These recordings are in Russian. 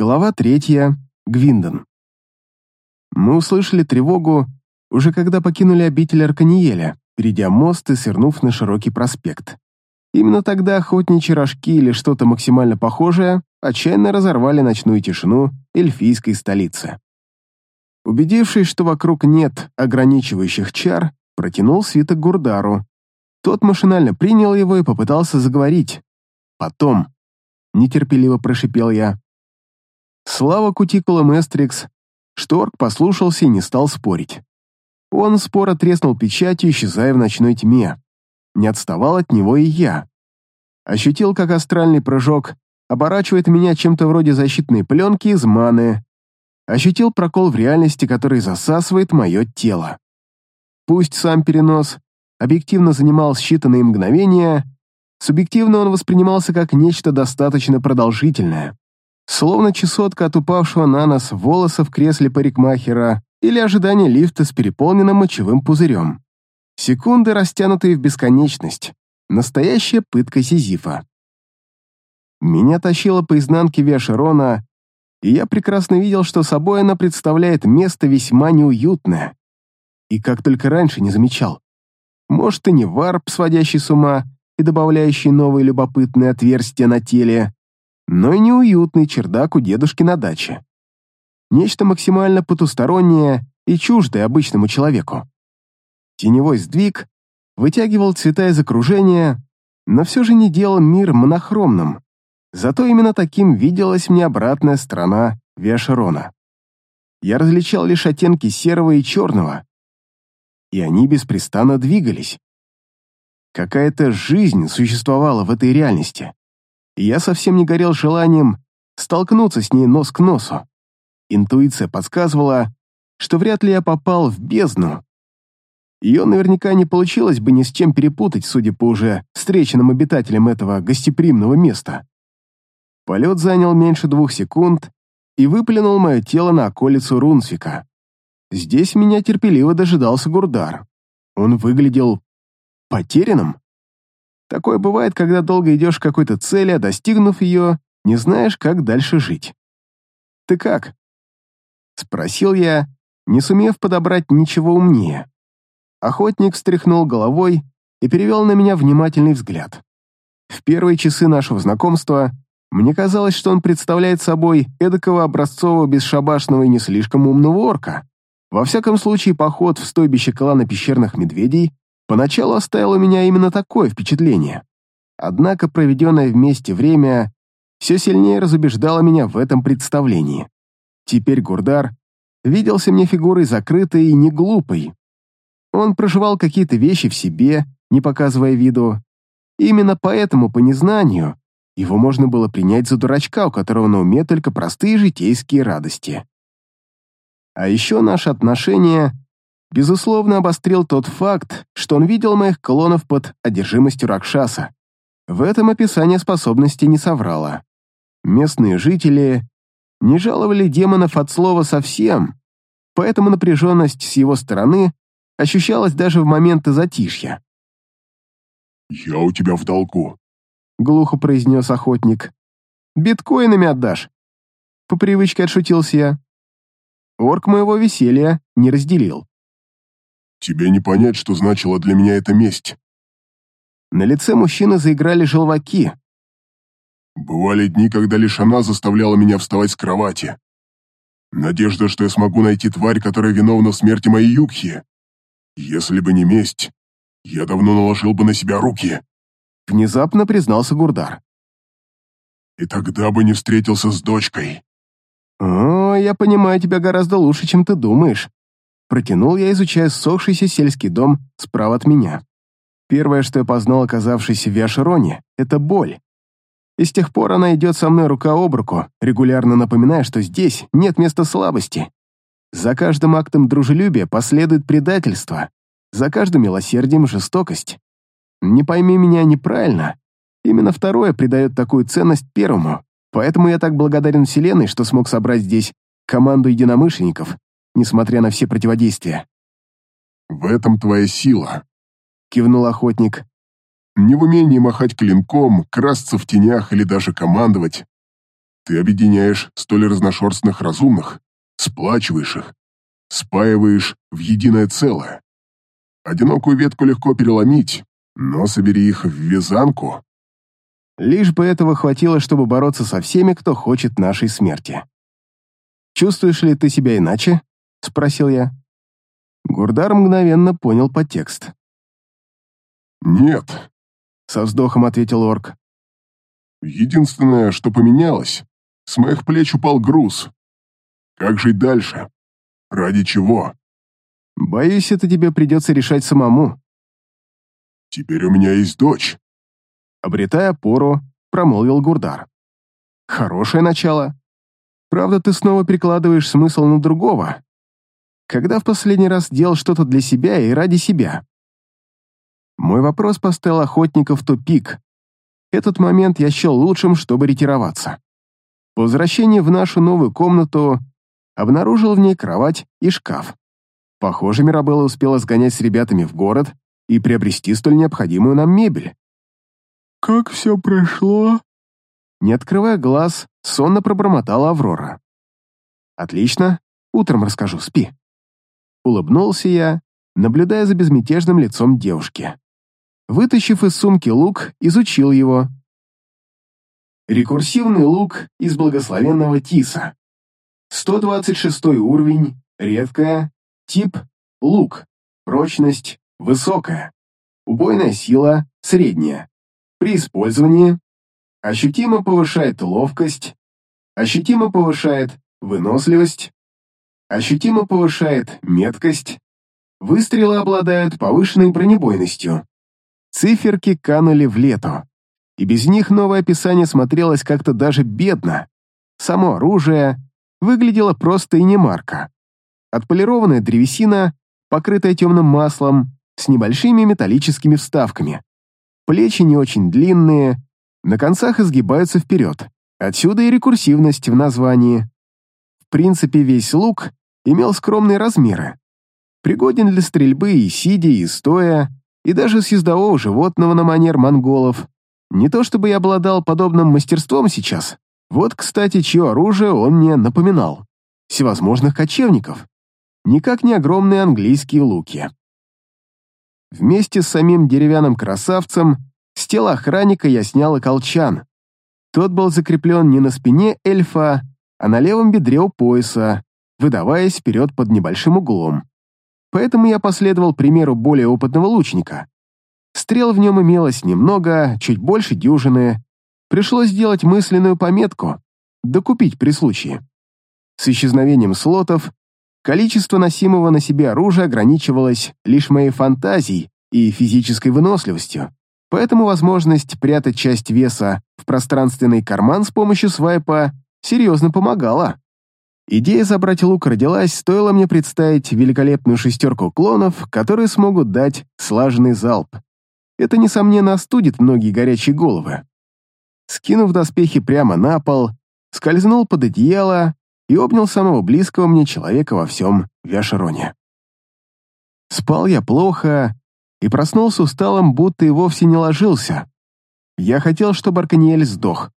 Глава третья. Гвиндон. Мы услышали тревогу уже когда покинули обитель Арканиеля, перейдя мост и свернув на широкий проспект. Именно тогда охотничьи рожки или что-то максимально похожее отчаянно разорвали ночную тишину эльфийской столицы. Убедившись, что вокруг нет ограничивающих чар, протянул свиток Гурдару. Тот машинально принял его и попытался заговорить. «Потом», — нетерпеливо прошипел я. Слава кутикулам Эстрикс, Шторг послушался и не стал спорить. Он споро треснул печатью, исчезая в ночной тьме. Не отставал от него и я. Ощутил, как астральный прыжок оборачивает меня чем-то вроде защитной пленки из маны. Ощутил прокол в реальности, который засасывает мое тело. Пусть сам перенос объективно занимал считанные мгновения, субъективно он воспринимался как нечто достаточно продолжительное. Словно чесотка от упавшего на нас волоса в кресле парикмахера или ожидание лифта с переполненным мочевым пузырем. Секунды, растянутые в бесконечность. Настоящая пытка Сизифа. Меня тащило по изнанке Виашерона, и я прекрасно видел, что собой она представляет место весьма неуютное. И как только раньше не замечал. Может, и не варп, сводящий с ума и добавляющий новые любопытные отверстия на теле, но и неуютный чердак у дедушки на даче. Нечто максимально потустороннее и чуждое обычному человеку. Теневой сдвиг вытягивал цвета из окружения, но все же не делал мир монохромным. Зато именно таким виделась мне обратная сторона Виашерона. Я различал лишь оттенки серого и черного, и они беспрестанно двигались. Какая-то жизнь существовала в этой реальности и я совсем не горел желанием столкнуться с ней нос к носу. Интуиция подсказывала, что вряд ли я попал в бездну. Ее наверняка не получилось бы ни с чем перепутать, судя по уже встреченным обитателям этого гостеприимного места. Полет занял меньше двух секунд и выплюнул мое тело на околицу Рунсвика. Здесь меня терпеливо дожидался Гурдар. Он выглядел потерянным. Такое бывает, когда долго идешь к какой-то цели, а достигнув ее, не знаешь, как дальше жить. «Ты как?» — спросил я, не сумев подобрать ничего умнее. Охотник встряхнул головой и перевел на меня внимательный взгляд. В первые часы нашего знакомства мне казалось, что он представляет собой эдакого образцового бесшабашного и не слишком умного орка. Во всяком случае, поход в стойбище клана пещерных медведей Поначалу оставило меня именно такое впечатление. Однако проведенное вместе время все сильнее разубеждало меня в этом представлении. Теперь Гурдар виделся мне фигурой закрытой и не глупой. Он проживал какие-то вещи в себе, не показывая виду. именно поэтому, по незнанию, его можно было принять за дурачка, у которого на уме только простые житейские радости. А еще наши отношения безусловно, обострил тот факт, что он видел моих клонов под одержимостью Ракшаса. В этом описание способности не соврало. Местные жители не жаловали демонов от слова совсем, поэтому напряженность с его стороны ощущалась даже в моменты затишья. «Я у тебя в долгу», — глухо произнес охотник. «Биткоинами отдашь?» По привычке отшутился я. Орк моего веселья не разделил. Тебе не понять, что значила для меня эта месть. На лице мужчины заиграли желваки. Бывали дни, когда лишь она заставляла меня вставать с кровати. Надежда, что я смогу найти тварь, которая виновна в смерти моей Юкхи. Если бы не месть, я давно наложил бы на себя руки. Внезапно признался Гурдар. И тогда бы не встретился с дочкой. О, я понимаю тебя гораздо лучше, чем ты думаешь. Протянул я, изучая ссохшийся сельский дом справа от меня. Первое, что я познал, оказавшись в Виашероне, — это боль. И с тех пор она идет со мной рука об руку, регулярно напоминая, что здесь нет места слабости. За каждым актом дружелюбия последует предательство, за каждым милосердием — жестокость. Не пойми меня неправильно, именно второе придает такую ценность первому, поэтому я так благодарен Вселенной, что смог собрать здесь команду единомышленников, несмотря на все противодействия. «В этом твоя сила», — кивнул охотник. «Не в умении махать клинком, красться в тенях или даже командовать. Ты объединяешь столь разношерстных разумных, сплачиваешь их, спаиваешь в единое целое. Одинокую ветку легко переломить, но собери их в вязанку. Лишь бы этого хватило, чтобы бороться со всеми, кто хочет нашей смерти. «Чувствуешь ли ты себя иначе?» — спросил я. Гурдар мгновенно понял подтекст. «Нет», — со вздохом ответил орк. «Единственное, что поменялось, с моих плеч упал груз. Как жить дальше? Ради чего?» «Боюсь, это тебе придется решать самому». «Теперь у меня есть дочь». Обретая опору, промолвил Гурдар. «Хорошее начало. Правда, ты снова перекладываешь смысл на другого. Когда в последний раз делал что-то для себя и ради себя?» Мой вопрос поставил охотника в тупик. Этот момент я счел лучшим, чтобы ретироваться. По возвращении в нашу новую комнату обнаружил в ней кровать и шкаф. Похоже, Мирабелла успела сгонять с ребятами в город и приобрести столь необходимую нам мебель. «Как все прошло?» Не открывая глаз, сонно пробормотала Аврора. «Отлично, утром расскажу, спи». Улыбнулся я, наблюдая за безмятежным лицом девушки. Вытащив из сумки лук, изучил его. Рекурсивный лук из благословенного Тиса. 126 уровень, редкая, тип – лук, прочность – высокая, убойная сила – средняя. При использовании ощутимо повышает ловкость, ощутимо повышает выносливость, ощутимо повышает меткость, выстрелы обладают повышенной бронебойностью. Циферки канули в лету, и без них новое описание смотрелось как-то даже бедно. Само оружие выглядело просто и немарко. Отполированная древесина, покрытая темным маслом, с небольшими металлическими вставками. Плечи не очень длинные, на концах изгибаются вперед. Отсюда и рекурсивность в названии. Принципе, весь лук имел скромные размеры. Пригоден для стрельбы и сидя, и стоя, и даже с ездового животного на манер монголов. Не то чтобы я обладал подобным мастерством сейчас. Вот, кстати, чье оружие он мне напоминал. Всевозможных кочевников. Никак не огромные английские луки. Вместе с самим деревянным красавцем с тела охранника я снял и колчан. Тот был закреплен не на спине эльфа, а на левом бедре у пояса, выдаваясь вперед под небольшим углом поэтому я последовал примеру более опытного лучника. Стрел в нем имелось немного, чуть больше дюжины. Пришлось сделать мысленную пометку, докупить при случае. С исчезновением слотов количество носимого на себе оружия ограничивалось лишь моей фантазией и физической выносливостью, поэтому возможность прятать часть веса в пространственный карман с помощью свайпа серьезно помогала. Идея забрать лук родилась, стоило мне представить великолепную шестерку клонов, которые смогут дать слаженный залп. Это, несомненно, остудит многие горячие головы. Скинув доспехи прямо на пол, скользнул под одеяло и обнял самого близкого мне человека во всем Вяшероне. Спал я плохо и проснулся усталым, будто и вовсе не ложился. Я хотел, чтобы Арканиэль сдох.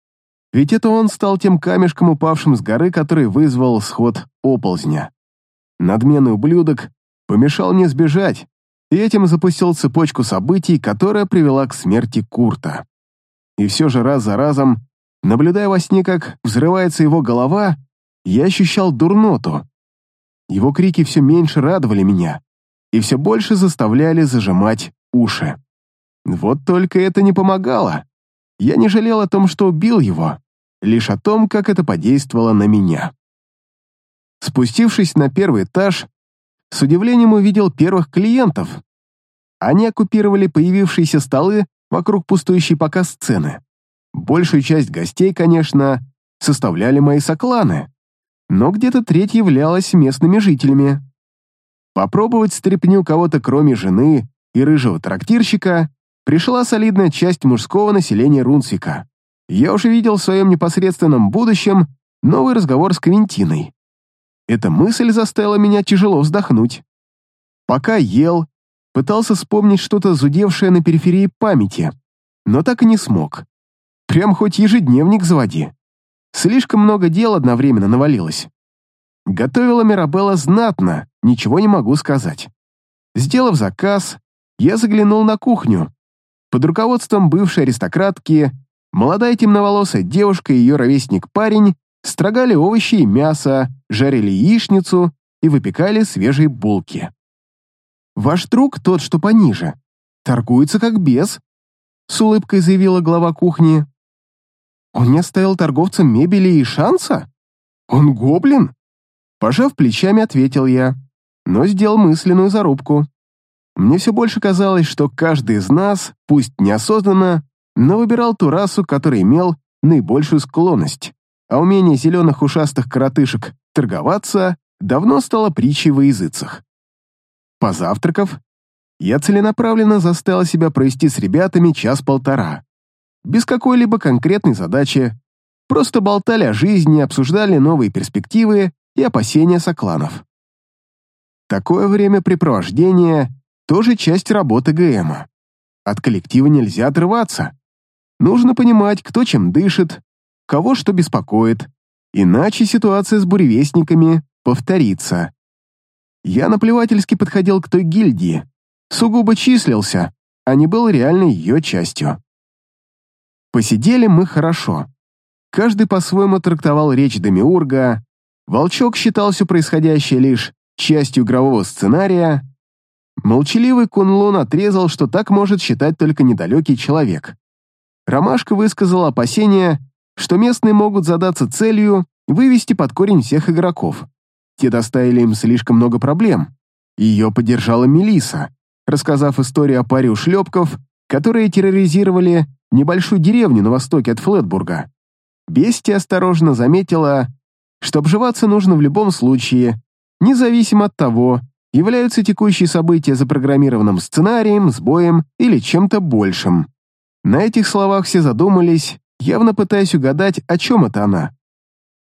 Ведь это он стал тем камешком, упавшим с горы, который вызвал сход оползня. Надменный ублюдок помешал мне сбежать, и этим запустил цепочку событий, которая привела к смерти Курта. И все же раз за разом, наблюдая во сне, как взрывается его голова, я ощущал дурноту. Его крики все меньше радовали меня и все больше заставляли зажимать уши. Вот только это не помогало. Я не жалел о том, что убил его, лишь о том, как это подействовало на меня. Спустившись на первый этаж, с удивлением увидел первых клиентов. Они оккупировали появившиеся столы вокруг пустующей пока сцены. Большую часть гостей, конечно, составляли мои сокланы, но где-то треть являлась местными жителями. Попробовать стряпню кого-то кроме жены и рыжего трактирщика пришла солидная часть мужского населения Рунсика. Я уже видел в своем непосредственном будущем новый разговор с Квинтиной. Эта мысль заставила меня тяжело вздохнуть. Пока ел, пытался вспомнить что-то зудевшее на периферии памяти, но так и не смог. Прям хоть ежедневник заводи. Слишком много дел одновременно навалилось. Готовила Мирабелла знатно, ничего не могу сказать. Сделав заказ, я заглянул на кухню. Под руководством бывшей аристократки молодая темноволосая девушка и ее ровесник-парень строгали овощи и мясо, жарили яичницу и выпекали свежие булки. «Ваш друг, тот, что пониже, торгуется как бес», с улыбкой заявила глава кухни. «Он не оставил торговцам мебели и шанса? Он гоблин?» Пожав плечами, ответил я, но сделал мысленную зарубку. Мне все больше казалось, что каждый из нас, пусть неосознанно, но выбирал ту расу, которая имел наибольшую склонность, а умение зеленых ушастых коротышек торговаться давно стало притчей во языцах. Позавтракав, я целенаправленно заставил себя провести с ребятами час-полтора. Без какой-либо конкретной задачи, просто болтали о жизни, обсуждали новые перспективы и опасения сокланов. Такое времяпрепровождение — тоже часть работы ГМа. От коллектива нельзя отрываться. Нужно понимать, кто чем дышит, кого что беспокоит, иначе ситуация с буревестниками повторится. Я наплевательски подходил к той гильдии, сугубо числился, а не был реально ее частью. Посидели мы хорошо. Каждый по-своему трактовал речь Демиурга, Волчок считал все происходящее лишь частью игрового сценария, молчаливый Кунлун отрезал, что так может считать только недалекий человек. Ромашка высказала опасение, что местные могут задаться целью вывести под корень всех игроков. Те доставили им слишком много проблем. Ее поддержала Мелиса, рассказав историю о паре ушлепков, которые терроризировали небольшую деревню на востоке от Флетбурга. Бестия осторожно заметила, что обживаться нужно в любом случае, независимо от того, являются текущие события запрограммированным сценарием, сбоем или чем-то большим. На этих словах все задумались, явно пытаясь угадать, о чем это она.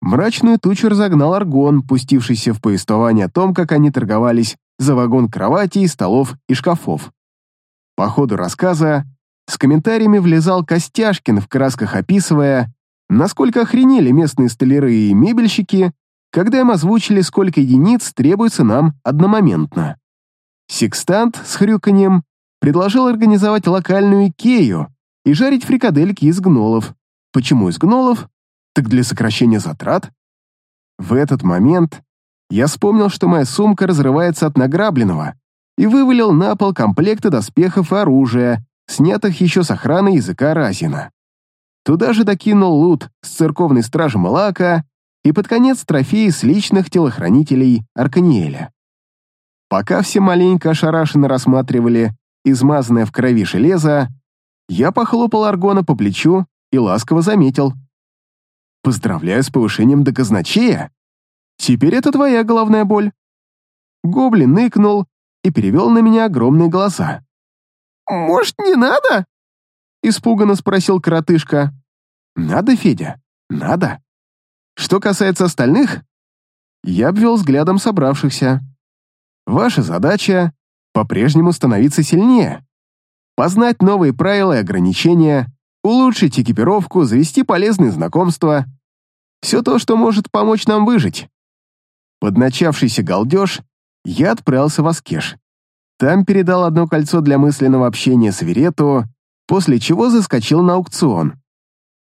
Мрачную тучу разогнал Аргон, пустившийся в повествование о том, как они торговались за вагон кроватей, столов и шкафов. По ходу рассказа с комментариями влезал Костяшкин в красках описывая, насколько охренели местные столяры и мебельщики, когда им озвучили, сколько единиц требуется нам одномоментно. Секстант с хрюканьем предложил организовать локальную Икею и жарить фрикадельки из гнолов. Почему из гнолов? Так для сокращения затрат. В этот момент я вспомнил, что моя сумка разрывается от награбленного, и вывалил на пол комплекты доспехов и оружия, снятых еще с охраны языка Разина. Туда же докинул лут с церковной стражи Малака и под конец трофеи с личных телохранителей Арканиэля. Пока все маленько ошарашенно рассматривали измазанное в крови железо, я похлопал Аргона по плечу и ласково заметил — Поздравляю с повышением до казначея. Теперь это твоя головная боль. Гоблин ныкнул и перевел на меня огромные глаза. «Может, не надо?» Испуганно спросил коротышка. «Надо, Федя, надо. Что касается остальных...» Я обвел взглядом собравшихся. «Ваша задача — по-прежнему становиться сильнее, познать новые правила и ограничения, улучшить экипировку, завести полезные знакомства — все то, что может помочь нам выжить. Под начавшийся галдеж я отправился в Аскеш. Там передал одно кольцо для мысленного общения с Верету, после чего заскочил на аукцион.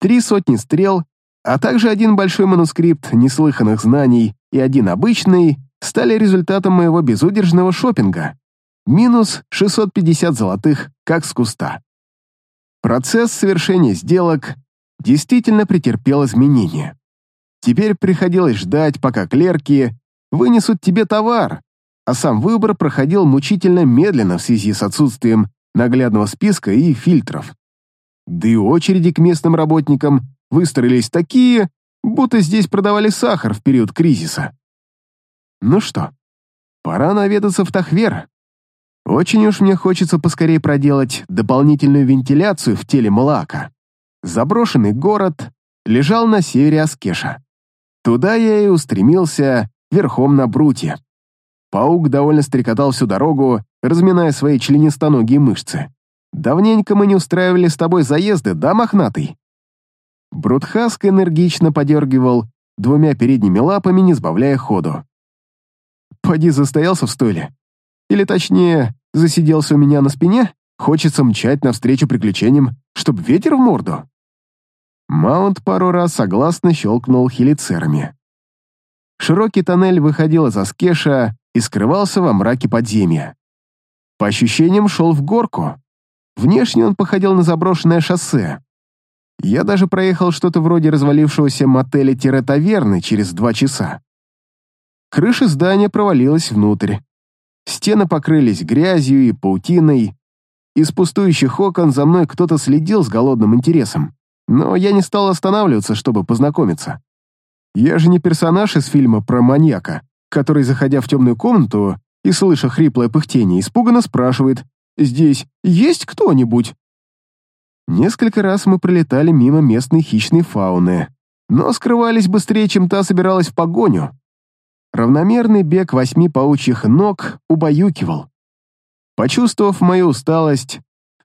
Три сотни стрел, а также один большой манускрипт неслыханных знаний и один обычный стали результатом моего безудержного шопинга. Минус 650 золотых, как с куста. Процесс совершения сделок действительно претерпел изменения. Теперь приходилось ждать, пока клерки вынесут тебе товар, а сам выбор проходил мучительно медленно в связи с отсутствием наглядного списка и фильтров. Да и очереди к местным работникам выстроились такие, будто здесь продавали сахар в период кризиса. Ну что, пора наведаться в Тахвер. Очень уж мне хочется поскорее проделать дополнительную вентиляцию в теле Малака. Заброшенный город лежал на севере Аскеша. Туда я и устремился верхом на бруте. Паук довольно стрекотал всю дорогу, разминая свои членистоногие мышцы. «Давненько мы не устраивали с тобой заезды, да, мохнатый?» Брутхаск энергично подергивал двумя передними лапами, не сбавляя ходу. «Поди застоялся в стойле? Или, точнее, засиделся у меня на спине? Хочется мчать навстречу приключениям, чтоб ветер в морду?» Маунт пару раз согласно щелкнул хелицерами. Широкий тоннель выходил из Аскеша и скрывался во мраке подземья. По ощущениям, шел в горку. Внешне он походил на заброшенное шоссе. Я даже проехал что-то вроде развалившегося мотеля-таверны через два часа. Крыша здания провалилась внутрь. Стены покрылись грязью и паутиной. Из пустующих окон за мной кто-то следил с голодным интересом, но я не стал останавливаться, чтобы познакомиться. Я же не персонаж из фильма про маньяка, который, заходя в темную комнату и слыша хриплое пыхтение, испуганно спрашивает «Здесь есть кто-нибудь?» Несколько раз мы пролетали мимо местной хищной фауны, но скрывались быстрее, чем та собиралась в погоню. Равномерный бег восьми паучьих ног убаюкивал. Почувствовав мою усталость,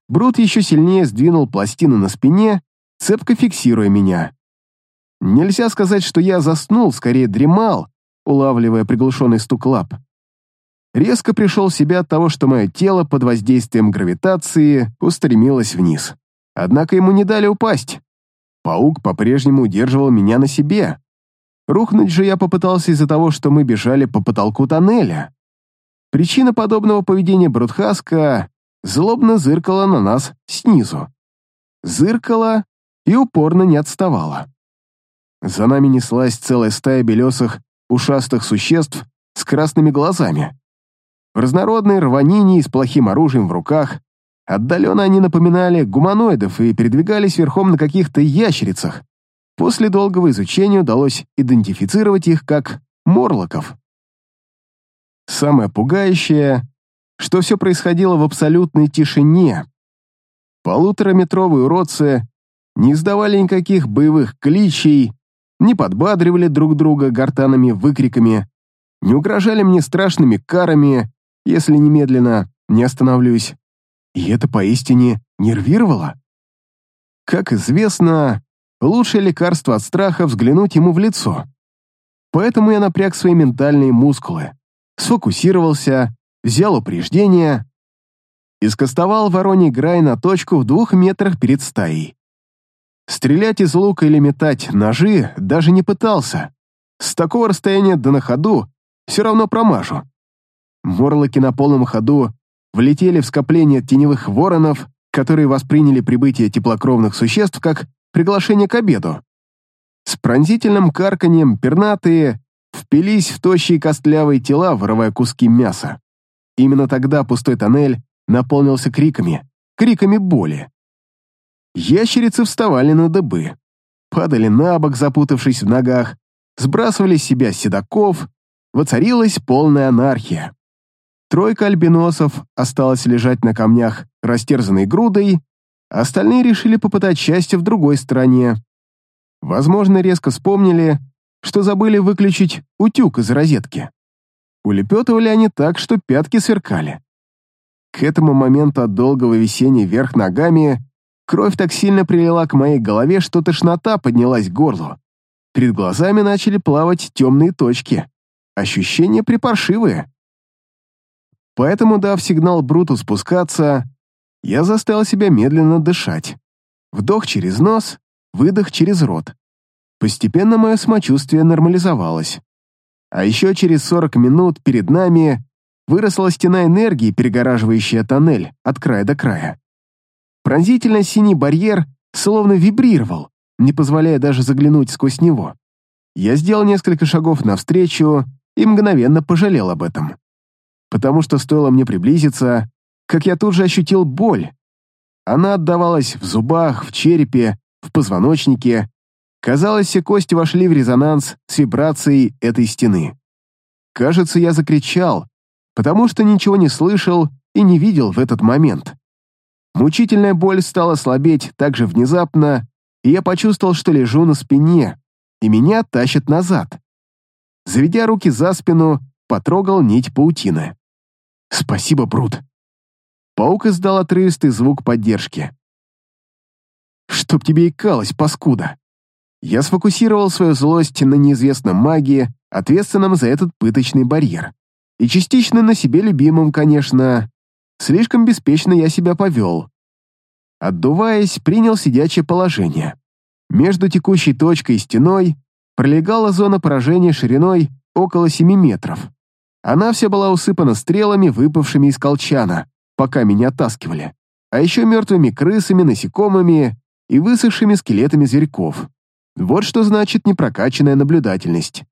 Брут еще сильнее сдвинул пластину на спине, цепко фиксируя меня. Нельзя сказать, что я заснул, скорее дремал, улавливая приглушенный стук лап. Резко пришел в себя от того, что мое тело под воздействием гравитации устремилось вниз. Однако ему не дали упасть. Паук по-прежнему удерживал меня на себе. Рухнуть же я попытался из-за того, что мы бежали по потолку тоннеля. Причина подобного поведения Брутхаска злобно зыркала на нас снизу. Зыркала и упорно не отставала. За нами неслась целая стая белесых, ушастых существ с красными глазами. В разнородной рванине и с плохим оружием в руках отдаленно они напоминали гуманоидов и передвигались верхом на каких-то ящерицах. После долгого изучения удалось идентифицировать их как морлоков. Самое пугающее, что все происходило в абсолютной тишине. Полутораметровые уродцы не издавали никаких боевых кличей, не подбадривали друг друга гортанными выкриками, не угрожали мне страшными карами, если немедленно не остановлюсь. И это поистине нервировало. Как известно, лучшее лекарство от страха — взглянуть ему в лицо. Поэтому я напряг свои ментальные мускулы, сфокусировался, взял упреждение и скостовал вороний грай на точку в двух метрах перед стаей. Стрелять из лука или метать ножи даже не пытался. С такого расстояния да на ходу все равно промажу. Морлоки на полном ходу влетели в скопление теневых воронов, которые восприняли прибытие теплокровных существ как приглашение к обеду. С пронзительным карканьем пернатые впились в тощие костлявые тела, вырывая куски мяса. Именно тогда пустой тоннель наполнился криками, криками боли. Ящерицы вставали на дыбы, падали на бок, запутавшись в ногах, сбрасывали с себя седаков, воцарилась полная анархия. Тройка альбиносов осталась лежать на камнях растерзанной грудой, остальные решили попытать счастье в другой стране. Возможно, резко вспомнили, что забыли выключить утюг из розетки. Улепетывали они так, что пятки сверкали. К этому моменту от долгого висения вверх ногами Кровь так сильно прилила к моей голове, что тошнота поднялась к горлу. Перед глазами начали плавать темные точки. Ощущения припаршивые. Поэтому, дав сигнал Бруту спускаться, я заставил себя медленно дышать. Вдох через нос, выдох через рот. Постепенно мое самочувствие нормализовалось. А еще через 40 минут перед нами выросла стена энергии, перегораживающая тоннель от края до края. Пронзительно синий барьер словно вибрировал, не позволяя даже заглянуть сквозь него. Я сделал несколько шагов навстречу и мгновенно пожалел об этом. Потому что стоило мне приблизиться, как я тут же ощутил боль. Она отдавалась в зубах, в черепе, в позвоночнике. Казалось, все кости вошли в резонанс с вибрацией этой стены. Кажется, я закричал, потому что ничего не слышал и не видел в этот момент. Мучительная боль стала слабеть так же внезапно, и я почувствовал, что лежу на спине, и меня тащат назад. Заведя руки за спину, потрогал нить паутины. «Спасибо, Брут!» Паук издал отрывистый звук поддержки. «Чтоб тебе икалось, паскуда! Я сфокусировал свою злость на неизвестном маге, ответственном за этот пыточный барьер. И частично на себе любимом, конечно. Слишком беспечно я себя повел. Отдуваясь, принял сидячее положение. Между текущей точкой и стеной пролегала зона поражения шириной около 7 метров. Она вся была усыпана стрелами, выпавшими из колчана, пока меня оттаскивали, а еще мертвыми крысами, насекомыми и высохшими скелетами зверьков. Вот что значит непрокачанная наблюдательность.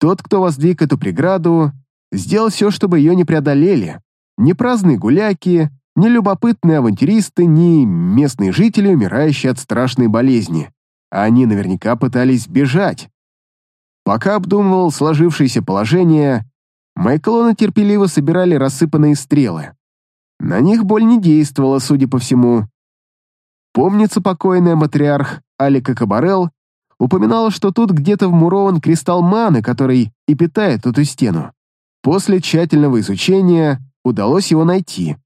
Тот, кто воздвиг эту преграду, сделал все, чтобы ее не преодолели. Ни праздные гуляки, ни любопытные авантюристы, ни местные жители, умирающие от страшной болезни. Они наверняка пытались бежать. Пока обдумывал сложившееся положение, мои клоны терпеливо собирали рассыпанные стрелы. На них боль не действовала, судя по всему. Помнится, покойный матриарх Алика Кабарел упоминала, что тут где-то вмурован кристалл маны, который и питает эту стену. После тщательного изучения удалось его найти.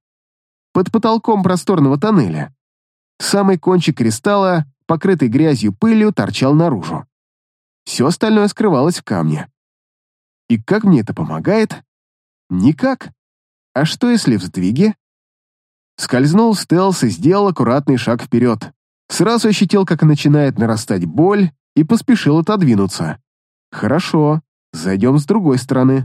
Под потолком просторного тоннеля. Самый кончик кристалла, покрытый грязью пылью, торчал наружу. Все остальное скрывалось в камне. И как мне это помогает? Никак. А что, если в сдвиге? Скользнул стелс и сделал аккуратный шаг вперед. Сразу ощутил, как начинает нарастать боль, и поспешил отодвинуться. Хорошо, зайдем с другой стороны.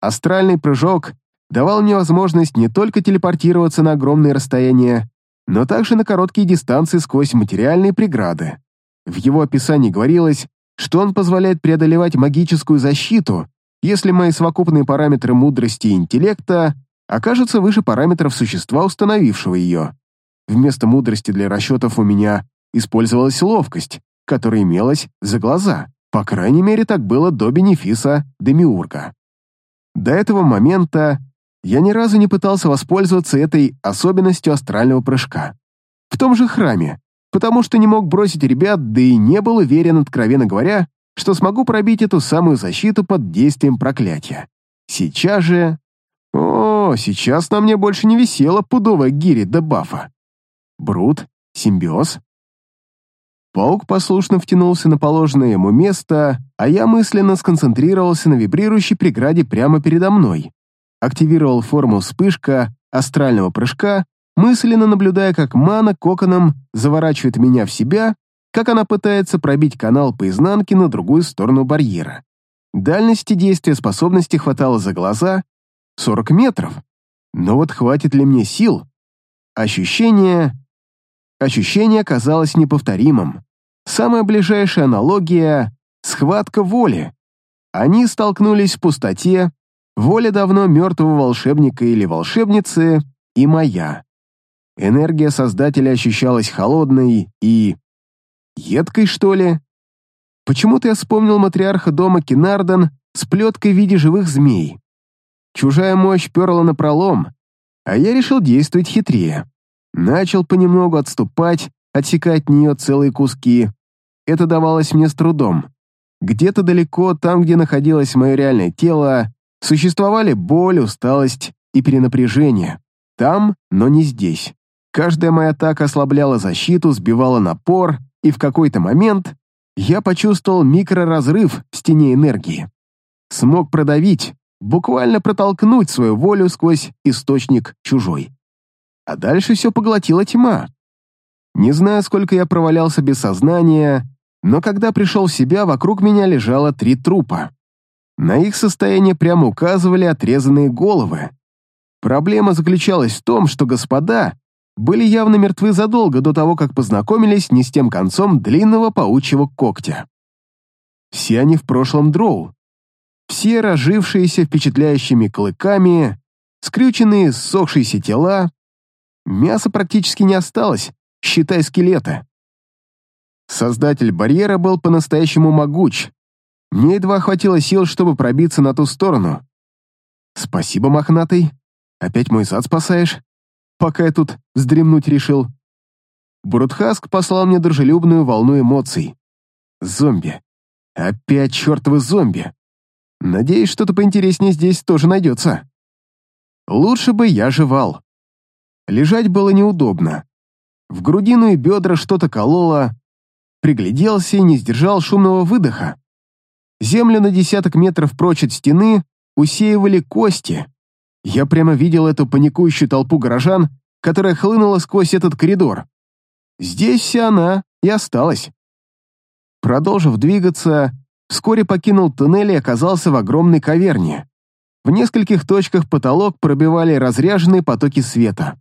Астральный прыжок давал мне возможность не только телепортироваться на огромные расстояния, но также на короткие дистанции сквозь материальные преграды. В его описании говорилось, что он позволяет преодолевать магическую защиту, если мои совокупные параметры мудрости и интеллекта окажутся выше параметров существа, установившего ее. Вместо мудрости для расчетов у меня использовалась ловкость, которая имелась за глаза. По крайней мере, так было до бенефиса Демиурга. До этого момента я ни разу не пытался воспользоваться этой особенностью астрального прыжка. В том же храме, потому что не мог бросить ребят, да и не был уверен, откровенно говоря, что смогу пробить эту самую защиту под действием проклятия. Сейчас же... О, сейчас на мне больше не висела пудовая гири дебафа. Брут, симбиоз. Паук послушно втянулся на положенное ему место, а я мысленно сконцентрировался на вибрирующей преграде прямо передо мной. Активировал форму вспышка астрального прыжка, мысленно наблюдая, как мана коконом заворачивает меня в себя как она пытается пробить канал по изнанке на другую сторону барьера. Дальности действия способности хватало за глаза 40 метров. Но вот хватит ли мне сил? Ощущение... Ощущение казалось неповторимым. Самая ближайшая аналогия — схватка воли. Они столкнулись в пустоте, воля давно мертвого волшебника или волшебницы и моя. Энергия Создателя ощущалась холодной и Едкой, что ли? Почему-то я вспомнил матриарха дома Кинарден с плеткой в виде живых змей. Чужая мощь перла на пролом, а я решил действовать хитрее. Начал понемногу отступать, отсекая от нее целые куски. Это давалось мне с трудом. Где-то далеко, там, где находилось мое реальное тело, существовали боль, усталость и перенапряжение. Там, но не здесь. Каждая моя атака ослабляла защиту, сбивала напор, и в какой-то момент я почувствовал микроразрыв в стене энергии. Смог продавить, буквально протолкнуть свою волю сквозь источник чужой. А дальше все поглотила тьма. Не знаю, сколько я провалялся без сознания, но когда пришел в себя, вокруг меня лежало три трупа. На их состояние прямо указывали отрезанные головы. Проблема заключалась в том, что господа были явно мертвы задолго до того, как познакомились не с тем концом длинного паучьего когтя. Все они в прошлом дроу. Все разжившиеся впечатляющими клыками, скрюченные, ссохшиеся тела. Мяса практически не осталось, считай скелета. Создатель барьера был по-настоящему могуч. Мне едва хватило сил, чтобы пробиться на ту сторону. Спасибо, мохнатый. Опять мой зад спасаешь? Пока я тут вздремнуть решил. Брудхаск послал мне дружелюбную волну эмоций. Зомби. Опять чертовы зомби. Надеюсь, что-то поинтереснее здесь тоже найдется. Лучше бы я жевал. Лежать было неудобно. В грудину и бедра что-то кололо. пригляделся и не сдержал шумного выдоха. Землю на десяток метров прочь от стены усеивали кости. Я прямо видел эту паникующую толпу горожан, которая хлынула сквозь этот коридор. Здесь вся она и осталась. Продолжив двигаться, вскоре покинул туннель и оказался в огромной каверне. В нескольких точках потолок пробивали разряженные потоки света.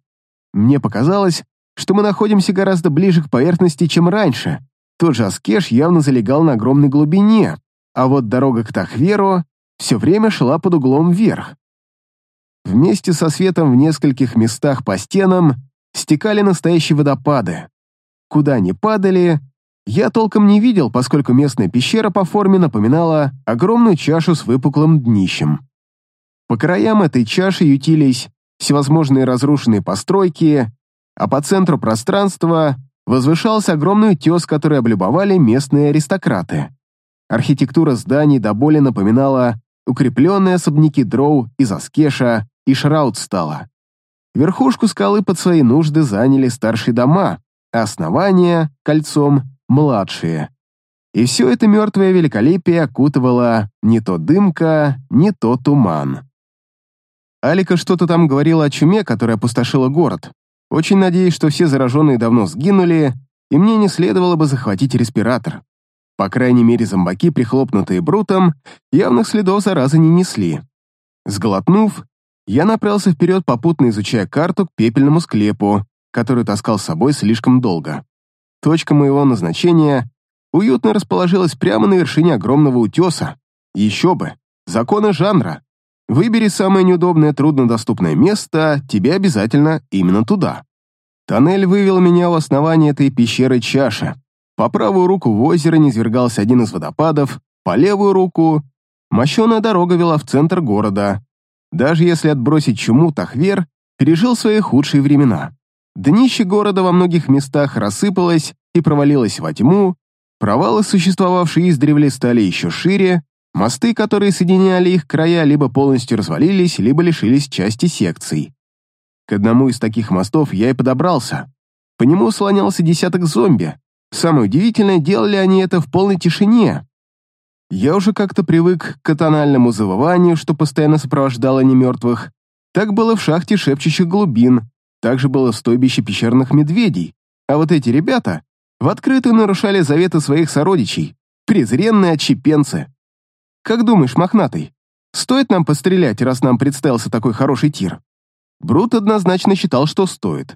Мне показалось, что мы находимся гораздо ближе к поверхности, чем раньше. Тот же Аскеш явно залегал на огромной глубине, а вот дорога к Тахверу все время шла под углом вверх. Вместе со светом в нескольких местах по стенам стекали настоящие водопады. Куда они падали, я толком не видел, поскольку местная пещера по форме напоминала огромную чашу с выпуклым днищем. По краям этой чаши ютились всевозможные разрушенные постройки, а по центру пространства возвышался огромный утес, который облюбовали местные аристократы. Архитектура зданий до боли напоминала укрепленные особняки дроу из Аскеша и Шраудстала. Верхушку скалы под свои нужды заняли старшие дома, а основание — кольцом — младшие. И все это мертвое великолепие окутывало не то дымка, не то туман. Алика что-то там говорила о чуме, которая опустошила город. Очень надеюсь, что все зараженные давно сгинули, и мне не следовало бы захватить респиратор. По крайней мере, зомбаки, прихлопнутые брутом, явных следов заразы не несли. Сглотнув, я направился вперед, попутно изучая карту к пепельному склепу, который таскал с собой слишком долго. Точка моего назначения уютно расположилась прямо на вершине огромного утеса. Еще бы, законы жанра. Выбери самое неудобное, труднодоступное место, тебе обязательно именно туда. Тоннель вывел меня у основания этой пещеры чаши. По правую руку в озеро низвергался один из водопадов, по левую руку мощеная дорога вела в центр города. Даже если отбросить чуму, Тахвер пережил свои худшие времена. Днище города во многих местах рассыпалось и провалилось во тьму, провалы, существовавшие издревле, стали еще шире, Мосты, которые соединяли их края, либо полностью развалились, либо лишились части секций. К одному из таких мостов я и подобрался. По нему слонялся десяток зомби. Самое удивительное, делали они это в полной тишине. Я уже как-то привык к тональному завыванию, что постоянно сопровождало немертвых. Так было в шахте шепчущих глубин, так же было в стойбище пещерных медведей. А вот эти ребята в открытую нарушали заветы своих сородичей, презренные отщепенцы. Как думаешь, мохнатый, стоит нам пострелять, раз нам представился такой хороший тир?» Брут однозначно считал, что стоит.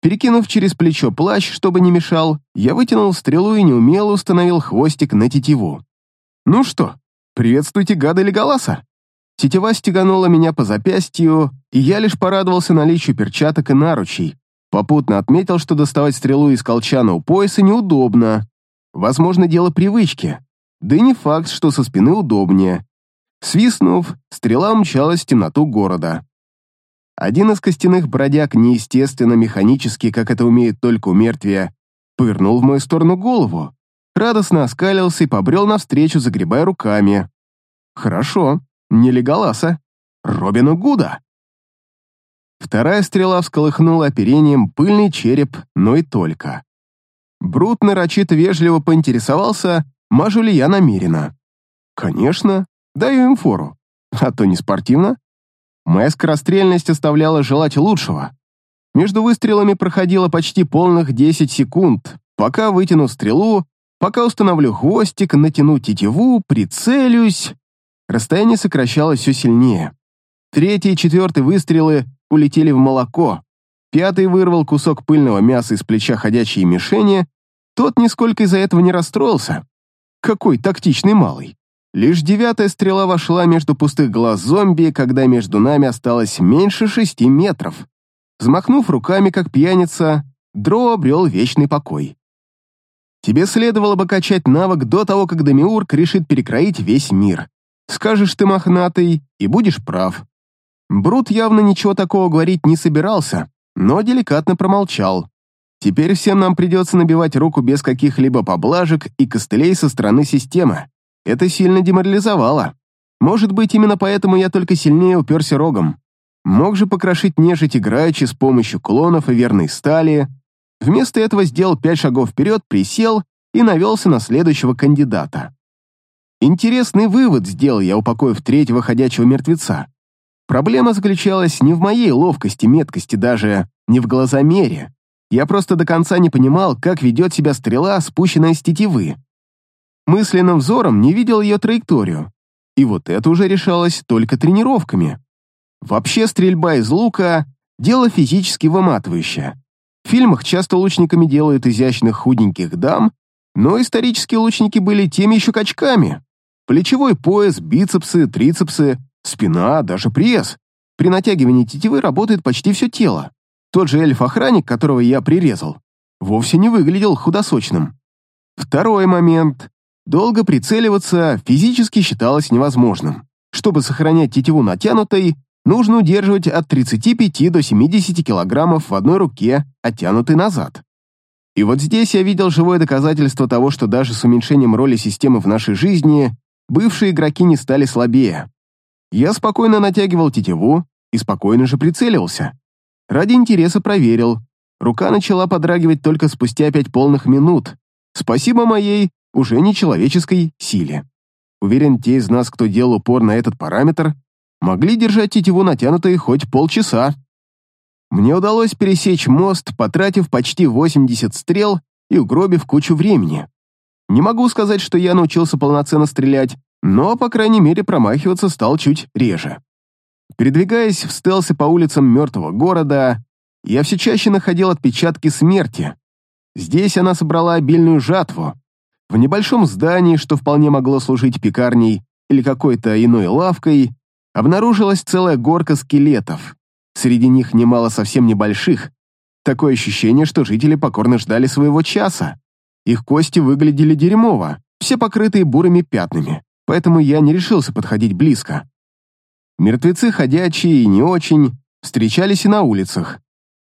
Перекинув через плечо плащ, чтобы не мешал, я вытянул стрелу и неумело установил хвостик на тетиву. «Ну что, приветствуйте гада Леголаса!» Тетива стеганула меня по запястью, и я лишь порадовался наличию перчаток и наручей. Попутно отметил, что доставать стрелу из колчана у пояса неудобно. Возможно, дело привычки. Да и не факт, что со спины удобнее. Свистнув, стрела умчалась в темноту города. Один из костяных бродяг, неестественно механически, как это умеет только у мертвия, пырнул в мою сторону голову, радостно оскалился и побрел навстречу, загребая руками. Хорошо, не Леголаса, Робина Гуда. Вторая стрела всколыхнула оперением пыльный череп, но и только. Брут нарочито вежливо поинтересовался, Мажу ли я намеренно? Конечно, даю им фору. А то не спортивно. Моя скорострельность оставляла желать лучшего. Между выстрелами проходило почти полных 10 секунд, пока вытяну стрелу, пока установлю хвостик, натяну тетиву, прицелюсь. Расстояние сокращалось все сильнее. Третий и четвертый выстрелы улетели в молоко. Пятый вырвал кусок пыльного мяса из плеча ходячей мишени, тот нисколько из-за этого не расстроился. Какой тактичный малый. Лишь девятая стрела вошла между пустых глаз зомби, когда между нами осталось меньше шести метров. Взмахнув руками, как пьяница, Дро обрел вечный покой. Тебе следовало бы качать навык до того, как Демиург решит перекроить весь мир. Скажешь ты мохнатый, и будешь прав. Брут явно ничего такого говорить не собирался, но деликатно промолчал. Теперь всем нам придется набивать руку без каких-либо поблажек и костылей со стороны системы. Это сильно деморализовало. Может быть, именно поэтому я только сильнее уперся рогом. Мог же покрошить нежить играючи с помощью клонов и верной стали. Вместо этого сделал пять шагов вперед, присел и навелся на следующего кандидата. Интересный вывод сделал я, упокоив третьего ходячего мертвеца. Проблема заключалась не в моей ловкости, меткости, даже не в глазомере. Я просто до конца не понимал, как ведет себя стрела, спущенная с тетивы. Мысленным взором не видел ее траекторию. И вот это уже решалось только тренировками. Вообще стрельба из лука — дело физически выматывающее. Фильмах часто лучниками делают изящных худеньких дам, но исторические лучники были теми еще качками. Плечевой пояс, бицепсы, трицепсы, спина, даже пресс. При натягивании тетивы работает почти все тело. Тот же эльф-охранник, которого я прирезал, вовсе не выглядел худосочным. Второй момент. Долго прицеливаться физически считалось невозможным. Чтобы сохранять тетиву натянутой, нужно удерживать от 35 до 70 килограммов в одной руке, оттянутой назад. И вот здесь я видел живое доказательство того, что даже с уменьшением роли системы в нашей жизни бывшие игроки не стали слабее. Я спокойно натягивал тетиву и спокойно же прицеливался. Ради интереса проверил. Рука начала подрагивать только спустя пять полных минут. Спасибо моей уже нечеловеческой силе. Уверен, те из нас, кто делал упор на этот параметр, могли держать тетиву натянутой хоть полчаса. Мне удалось пересечь мост, потратив почти 80 стрел и угробив кучу времени. Не могу сказать, что я научился полноценно стрелять, но, по крайней мере, промахиваться стал чуть реже. Передвигаясь в стелсе по улицам мертвого города, я все чаще находил отпечатки смерти. Здесь она собрала обильную жатву. В небольшом здании, что вполне могло служить пекарней или какой-то иной лавкой, обнаружилась целая горка скелетов. Среди них немало совсем небольших. Такое ощущение, что жители покорно ждали своего часа. Их кости выглядели дерьмово, все покрытые бурыми пятнами, поэтому я не решился подходить близко. Мертвецы ходячие и не очень встречались и на улицах.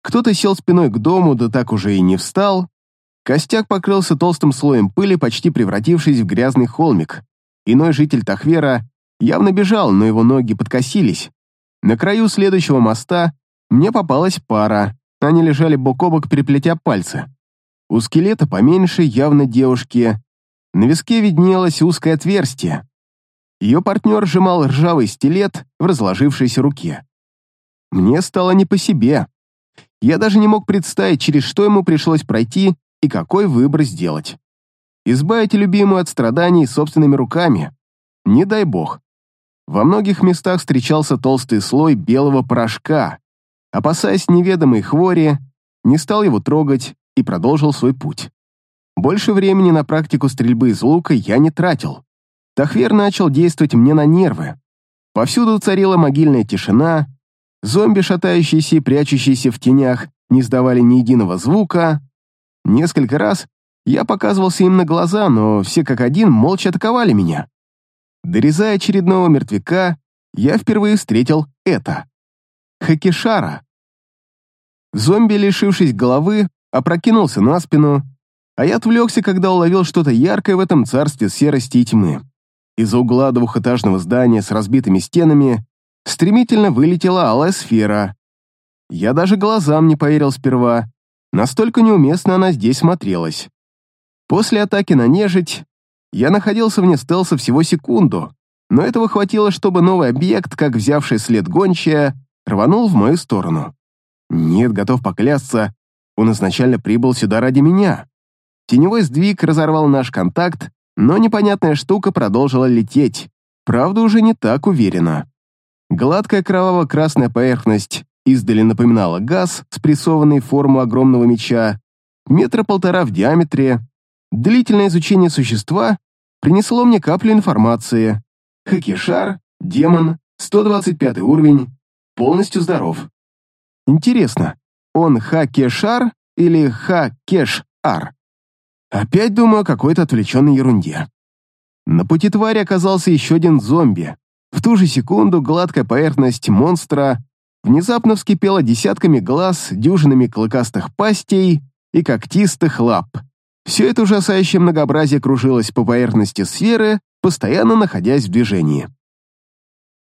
Кто-то сел спиной к дому, да так уже и не встал. Костяк покрылся толстым слоем пыли, почти превратившись в грязный холмик. Иной житель Тахвера явно бежал, но его ноги подкосились. На краю следующего моста мне попалась пара. Они лежали бок о бок, переплетя пальцы. У скелета поменьше, явно девушки. На виске виднелось узкое отверстие. Ее партнер сжимал ржавый стилет в разложившейся руке. Мне стало не по себе. Я даже не мог представить, через что ему пришлось пройти и какой выбор сделать. Избавить любимую от страданий собственными руками. Не дай бог. Во многих местах встречался толстый слой белого порошка. Опасаясь неведомой хвори, не стал его трогать и продолжил свой путь. Больше времени на практику стрельбы из лука я не тратил. Тахвер начал действовать мне на нервы. Повсюду царила могильная тишина, зомби, шатающиеся и прячущиеся в тенях, не издавали ни единого звука. Несколько раз я показывался им на глаза, но все как один молча атаковали меня. Дорезая очередного мертвяка, я впервые встретил это. Хакишара. Зомби, лишившись головы, опрокинулся на спину, а я отвлекся, когда уловил что-то яркое в этом царстве серости и тьмы. Из-за угла двухэтажного здания с разбитыми стенами стремительно вылетела алая сфера. Я даже глазам не поверил сперва, настолько неуместно она здесь смотрелась. После атаки на нежить я находился вне стелса всего секунду, но этого хватило, чтобы новый объект, как взявший след гончая, рванул в мою сторону. Нет, готов поклясться, он изначально прибыл сюда ради меня. Теневой сдвиг разорвал наш контакт, но непонятная штука продолжила лететь. Правда, уже не так уверенно. Гладкая кроваво-красная поверхность издали напоминала газ, спрессованный в форму огромного меча, метра полтора в диаметре. Длительное изучение существа принесло мне каплю информации. Хакишар, демон, 125 уровень, полностью здоров. Интересно, он Хакешар или Хакеш-Ар? Опять думаю о какой-то отвлеченной ерунде. На пути твари оказался еще один зомби. В ту же секунду гладкая поверхность монстра внезапно вскипела десятками глаз, дюжинами клыкастых пастей и когтистых лап. Все это ужасающее многообразие кружилось по поверхности сферы, постоянно находясь в движении.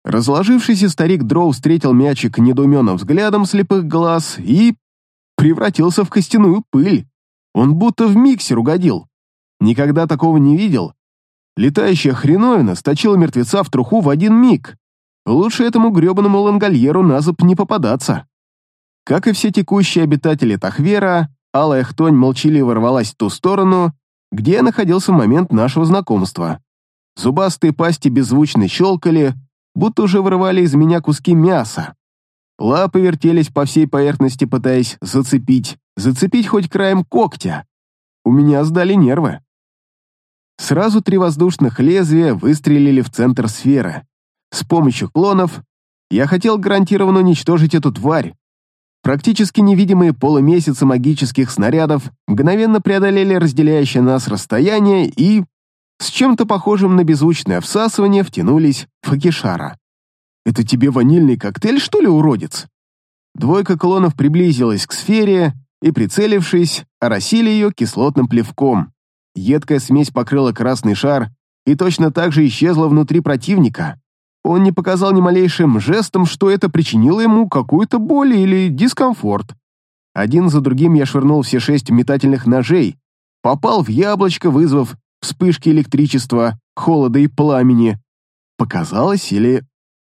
Разложившийся старик Дроу встретил мячик недоуменным взглядом слепых глаз и превратился в костяную пыль. Он будто в миксер угодил. Никогда такого не видел. Летающая хреновина сточила мертвеца в труху в один миг. Лучше этому гребаному лангольеру на зуб не попадаться. Как и все текущие обитатели Тахвера, алая хтонь молчаливо рвалась в ту сторону, где я находился момент нашего знакомства. Зубастые пасти беззвучно щелкали, будто уже вырывали из меня куски мяса. Лапы вертелись по всей поверхности, пытаясь зацепить, зацепить хоть краем когтя. У меня сдали нервы. Сразу три воздушных лезвия выстрелили в центр сферы. С помощью клонов я хотел гарантированно уничтожить эту тварь. Практически невидимые полумесяцы магических снарядов мгновенно преодолели разделяющее нас расстояние и, с чем-то похожим на беззвучное всасывание, втянулись в Акишара. «Это тебе ванильный коктейль, что ли, уродец?» Двойка клонов приблизилась к сфере и, прицелившись, оросили ее кислотным плевком. Едкая смесь покрыла красный шар и точно так же исчезла внутри противника. Он не показал ни малейшим жестом, что это причинило ему какую-то боль или дискомфорт. Один за другим я швырнул все шесть метательных ножей, попал в яблочко, вызвав вспышки электричества, холода и пламени. Показалось или...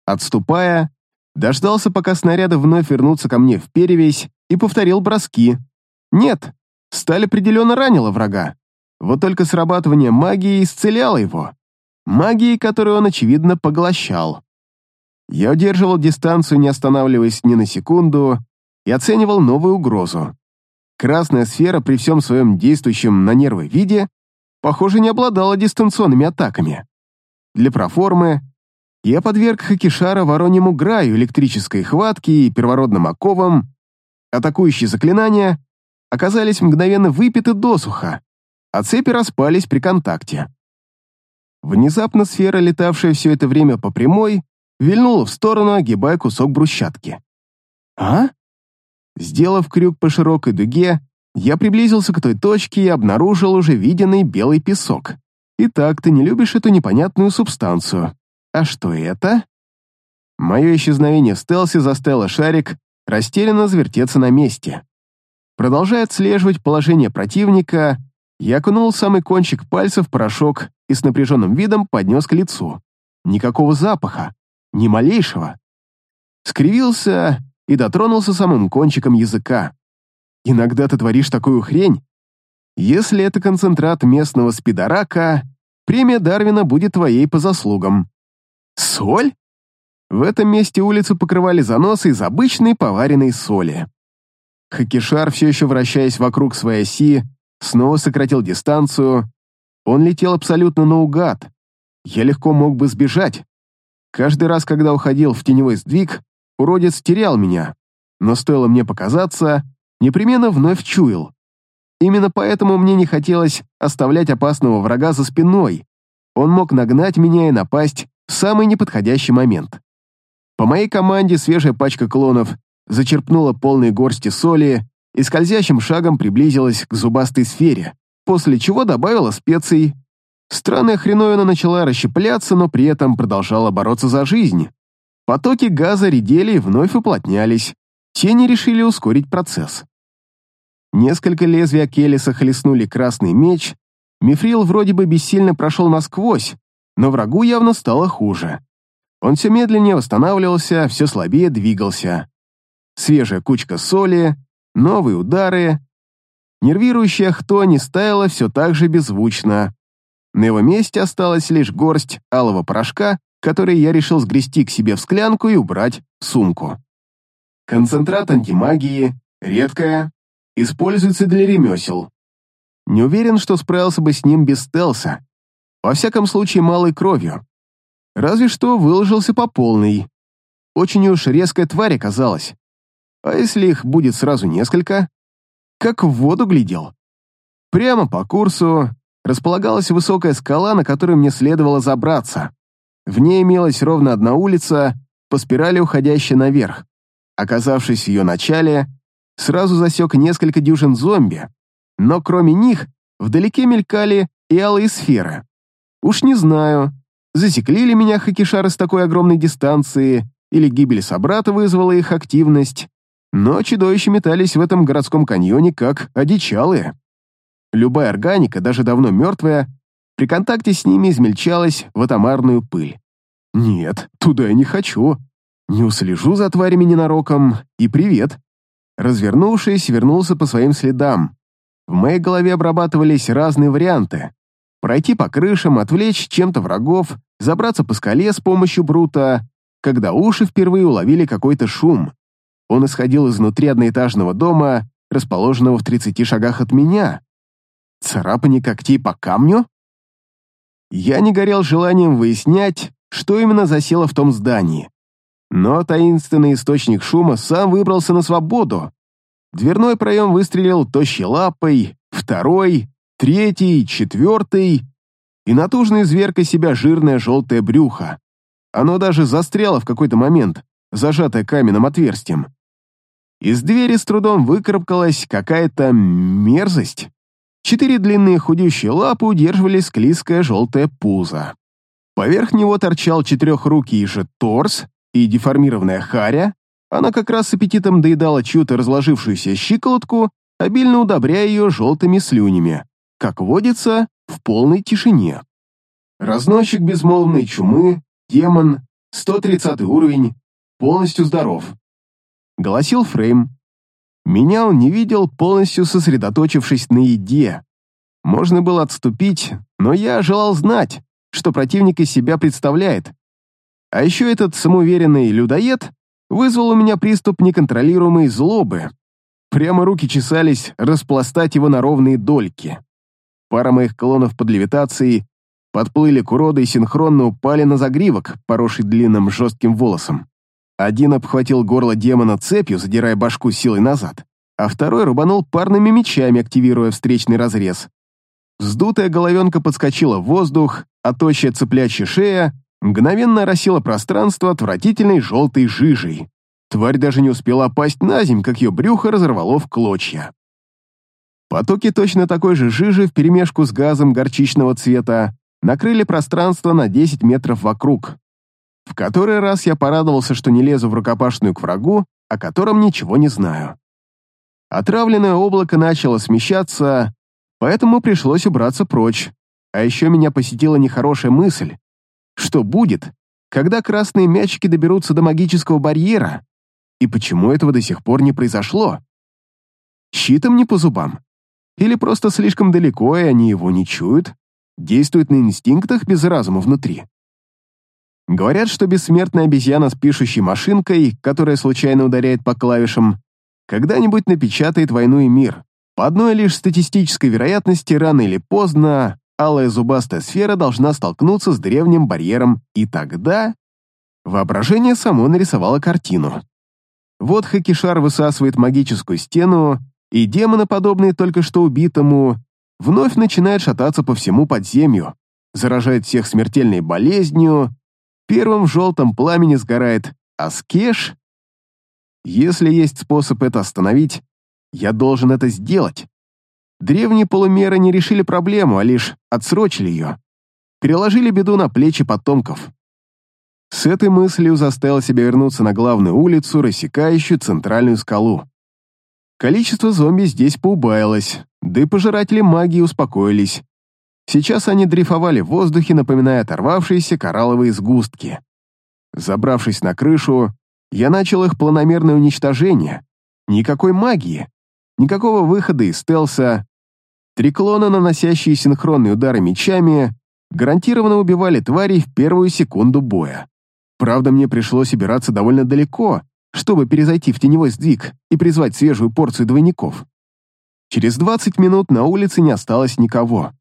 Отступая, дождался, пока снаряды вновь вернутся ко мне в перевесь, и повторил броски. Нет, сталь определенно ранила врага. Вот только срабатывание магии исцеляло его. Магии, которую он, очевидно, поглощал. Я удерживал дистанцию, не останавливаясь ни на секунду, и оценивал новую угрозу. Красная сфера при всем своем действующем на нервы виде, похоже, не обладала дистанционными атаками. Для проформы я подверг Хакишара вороньему граю электрической хватки и первородным оковам. Атакующие заклинания оказались мгновенно выпиты досуха, а цепи распались при контакте. Внезапно сфера, летавшая все это время по прямой, вильнула в сторону, огибая кусок брусчатки. «А?» Сделав крюк по широкой дуге, я приблизился к той точке и обнаружил уже виденный белый песок. Итак, ты не любишь эту непонятную субстанцию. А что это? Мое исчезновение в стелсе заставило шарик растерянно завертеться на месте. Продолжая отслеживать положение противника, я окунул самый кончик пальца в порошок и с напряженным видом поднес к лицу. Никакого запаха, ни малейшего. Скривился и дотронулся самым кончиком языка. Иногда ты творишь такую хрень. Если это концентрат местного спидорака, премия Дарвина будет твоей по заслугам. Соль? В этом месте улицу покрывали заносы из обычной поваренной соли. Хакишар, все еще вращаясь вокруг своей оси, снова сократил дистанцию. Он летел абсолютно наугад. Я легко мог бы сбежать. Каждый раз, когда уходил в теневой сдвиг, уродец терял меня, но стоило мне показаться, непременно вновь чуял. Именно поэтому мне не хотелось оставлять опасного врага за спиной. Он мог нагнать меня и напасть в самый неподходящий момент. По моей команде свежая пачка клонов зачерпнула полные горсти соли и скользящим шагом приблизилась к зубастой сфере, после чего добавила специй. Странная хреновина начала расщепляться, но при этом продолжала бороться за жизнь. Потоки газа редели и вновь уплотнялись. Тени решили ускорить процесс. Несколько лезвий Акелиса хлестнули красный меч. Мифрил вроде бы бессильно прошел насквозь, но врагу явно стало хуже. Он все медленнее восстанавливался, все слабее двигался. Свежая кучка соли, новые удары. Нервирующая хто не стаяла все так же беззвучно. На его месте осталась лишь горсть алого порошка, который я решил сгрести к себе в склянку и убрать в сумку. Концентрат антимагии, редкая, используется для ремесел. Не уверен, что справился бы с ним без стелса. Во всяком случае, малой кровью. Разве что выложился по полной. Очень уж резкая тварь оказалась. А если их будет сразу несколько? Как в воду глядел. Прямо по курсу располагалась высокая скала, на которую мне следовало забраться. В ней имелась ровно одна улица, по спирали уходящая наверх. Оказавшись в ее начале, сразу засек несколько дюжин зомби, но кроме них вдалеке мелькали и алые сферы. Уж не знаю, засекли ли меня хакишары с такой огромной дистанции, или гибель собрата вызвала их активность, но чудовища метались в этом городском каньоне как одичалые. любая органика, даже давно мертвая, при контакте с ними измельчалась в атомарную пыль. Нет, туда я не хочу. Не услежу за тварями ненароком, и привет. Развернувшись, вернулся по своим следам. В моей голове обрабатывались разные варианты. Пройти по крышам, отвлечь чем-то врагов, забраться по скале с помощью брута, когда уши впервые уловили какой-то шум. Он исходил изнутри одноэтажного дома, расположенного в 30 шагах от меня. Царапание когтей по камню? Я не горел желанием выяснять, что именно засело в том здании. Но таинственный источник шума сам выбрался на свободу. Дверной проем выстрелил тощей лапой, второй, третий, четвертый, и натужный зверка себя жирное желтое брюхо. Оно даже застряло в какой-то момент, зажатое каменным отверстием. Из двери с трудом выкарабкалась какая-то мерзость. Четыре длинные худющие лапы удерживали склизкое желтое пузо. Поверх него торчал четырехрукий же торс и деформированная харя. Она как раз с аппетитом доедала чью-то разложившуюся щиколотку, обильно удобряя ее желтыми слюнями, как водится, в полной тишине. Разносчик безмолвной чумы, демон, 130 уровень, полностью здоров. Голосил Фрейм. Меня он не видел, полностью сосредоточившись на еде. Можно было отступить, но я желал знать, что противник из себя представляет. А еще этот самоуверенный людоед вызвал у меня приступ неконтролируемой злобы. Прямо руки чесались распластать его на ровные дольки. Пара моих колоннов под левитацией подплыли к уроду и синхронно упали на загривок, поросший длинным жестким волосом. Один обхватил горло демона цепью, задирая башку силой назад, а второй рубанул парными мечами, активируя встречный разрез. Вздутая головенка подскочила в воздух, а тощая цыплячья шея мгновенно оросила пространство отвратительной желтой жижей. Тварь даже не успела опасть на земь, как ее брюхо разорвало в клочья. Потоки точно такой же жижи вперемешку с газом горчичного цвета накрыли пространство на 10 метров вокруг. В который раз я порадовался, что не лезу в рукопашную к врагу, о котором ничего не знаю. Отравленное облако начало смещаться, поэтому пришлось убраться прочь. А еще меня посетила нехорошая мысль. Что будет, когда красные мячики доберутся до магического барьера? И почему этого до сих пор не произошло? Щитом не по зубам? Или просто слишком далеко, и они его не чуют? Действуют на инстинктах без разума внутри? Говорят, что бессмертная обезьяна с пишущей машинкой, которая случайно ударяет по клавишам, когда-нибудь напечатает войну и мир. По одной лишь статистической вероятности, рано или поздно, алая зубастая сфера должна столкнуться с древним барьером, и тогда... Воображение само нарисовало картину. Вот Хакишар высасывает магическую стену, и демоны, подобные только что убитому, вновь начинают шататься по всему подземью, заражает всех смертельной болезнью, первым в желтом пламени сгорает Аскеш. Если есть способ это остановить, я должен это сделать. Древние полумеры не решили проблему, а лишь отсрочили ее. Переложили беду на плечи потомков. С этой мыслью заставил себя вернуться на главную улицу, рассекающую центральную скалу. Количество зомби здесь поубавилось, да и пожиратели магии успокоились. Сейчас они дрейфовали в воздухе, напоминая оторвавшиеся коралловые сгустки. Забравшись на крышу, я начал их планомерное уничтожение. Никакой магии, никакого выхода из стелса. Три клона, наносящие синхронные удары мечами, гарантированно убивали тварей в первую секунду боя. Правда, мне пришлось убираться довольно далеко, чтобы перезайти в теневой сдвиг и призвать свежую порцию двойников. Через 20 минут на улице не осталось никого,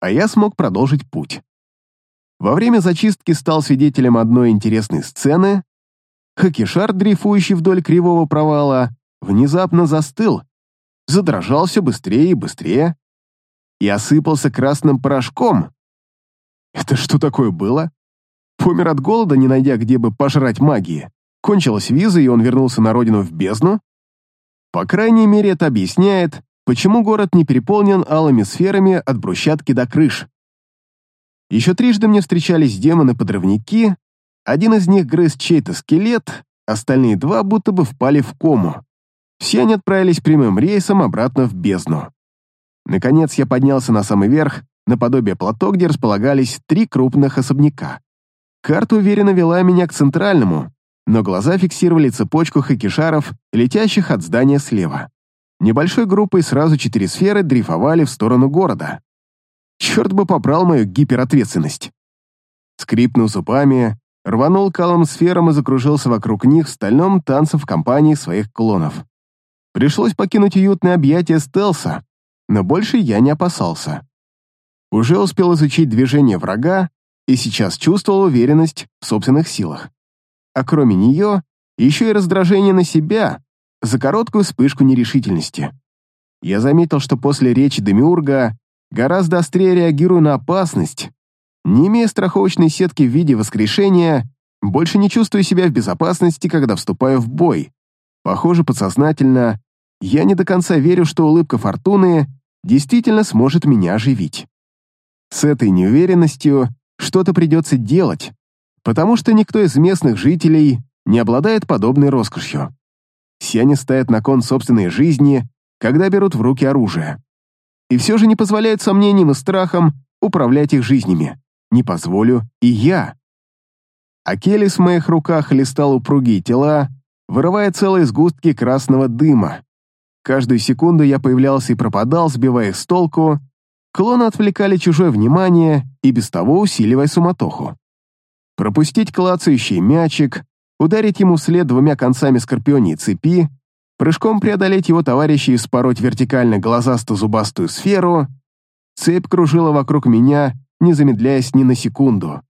а я смог продолжить путь. Во время зачистки стал свидетелем одной интересной сцены. Хакишар, дрейфующий вдоль кривого провала, внезапно застыл, задрожал все быстрее и быстрее и осыпался красным порошком. Это что такое было? Помер от голода, не найдя где бы пожрать магии. Кончилась виза, и он вернулся на родину в бездну? По крайней мере, это объясняет, почему город не переполнен алыми сферами от брусчатки до крыш. Еще трижды мне встречались демоны-подрывники, один из них грыз чей-то скелет, остальные два будто бы впали в кому. Все они отправились прямым рейсом обратно в бездну. Наконец я поднялся на самый верх, наподобие плато, где располагались три крупных особняка. Карта уверенно вела меня к центральному, но глаза фиксировали цепочку хакишаров, летящих от здания слева. Небольшой группой сразу четыре сферы дрейфовали в сторону города. Черт бы побрал мою гиперответственность. Скрипнув зубами, рванул калом сфером и закружился вокруг них в стальном танце в компании своих клонов. Пришлось покинуть уютное объятие стелса, но больше я не опасался. Уже успел изучить движение врага и сейчас чувствовал уверенность в собственных силах. А кроме нее, еще и раздражение на себя за короткую вспышку нерешительности. Я заметил, что после речи Демиурга гораздо острее реагирую на опасность. Не имея страховочной сетки в виде воскрешения, больше не чувствую себя в безопасности, когда вступаю в бой. Похоже, подсознательно, я не до конца верю, что улыбка Фортуны действительно сможет меня оживить. С этой неуверенностью что-то придется делать, потому что никто из местных жителей не обладает подобной роскошью. Все они ставят на кон собственной жизни, когда берут в руки оружие. И все же не позволяют сомнениям и страхам управлять их жизнями. Не позволю и я. Акелис в моих руках листал упругие тела, вырывая целые сгустки красного дыма. Каждую секунду я появлялся и пропадал, сбивая их с толку. Клоны отвлекали чужое внимание и без того усиливая суматоху. Пропустить клацающий мячик, ударить ему вслед двумя концами скорпионей цепи, прыжком преодолеть его товарища и спороть вертикально глазасто-зубастую сферу. Цепь кружила вокруг меня, не замедляясь ни на секунду.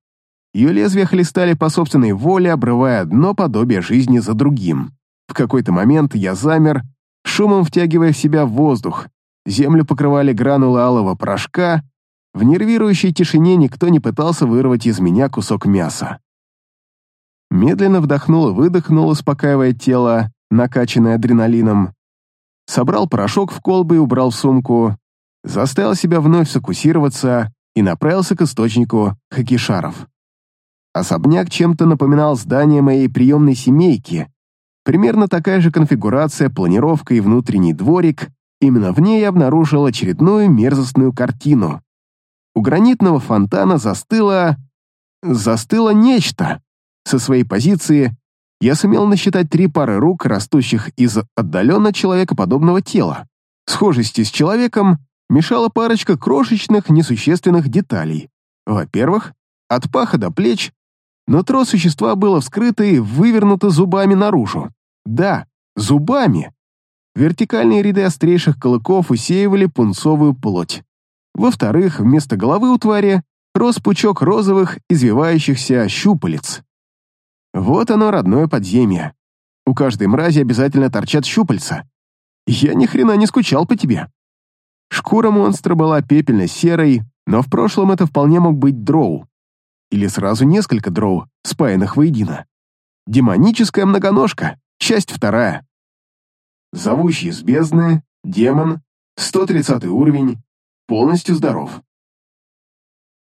Ее лезвия хлестали по собственной воле, обрывая одно подобие жизни за другим. В какой-то момент я замер, шумом втягивая в себя воздух. Землю покрывали гранулы алого порошка. В нервирующей тишине никто не пытался вырвать из меня кусок мяса. Медленно вдохнул и выдохнул, успокаивая тело, накачанное адреналином. Собрал порошок в колбы и убрал в сумку. Заставил себя вновь сфокусироваться и направился к источнику хакишаров. Особняк чем-то напоминал здание моей приемной семейки. Примерно такая же конфигурация, планировка и внутренний дворик. Именно в ней я обнаружил очередную мерзостную картину. У гранитного фонтана застыло... застыло нечто. Со своей позиции я сумел насчитать три пары рук, растущих из отдаленно человекоподобного тела. Схожести с человеком мешала парочка крошечных несущественных деталей. Во-первых, от паха до плеч Нутро существа было вскрыто и вывернуто зубами наружу. Да, зубами. Вертикальные ряды острейших клыков усеивали пунцовую плоть. Во-вторых, вместо головы у твари рос пучок розовых, извивающихся щупалец. Вот оно, родное подземье. У каждой мрази обязательно торчат щупальца. Я ни хрена не скучал по тебе. Шкура монстра была пепельно-серой, но в прошлом это вполне мог быть дроу. Или сразу несколько дроу, спаянных воедино. Демоническая многоножка, часть вторая. Зовущий из бездны, демон, 130 уровень, полностью здоров.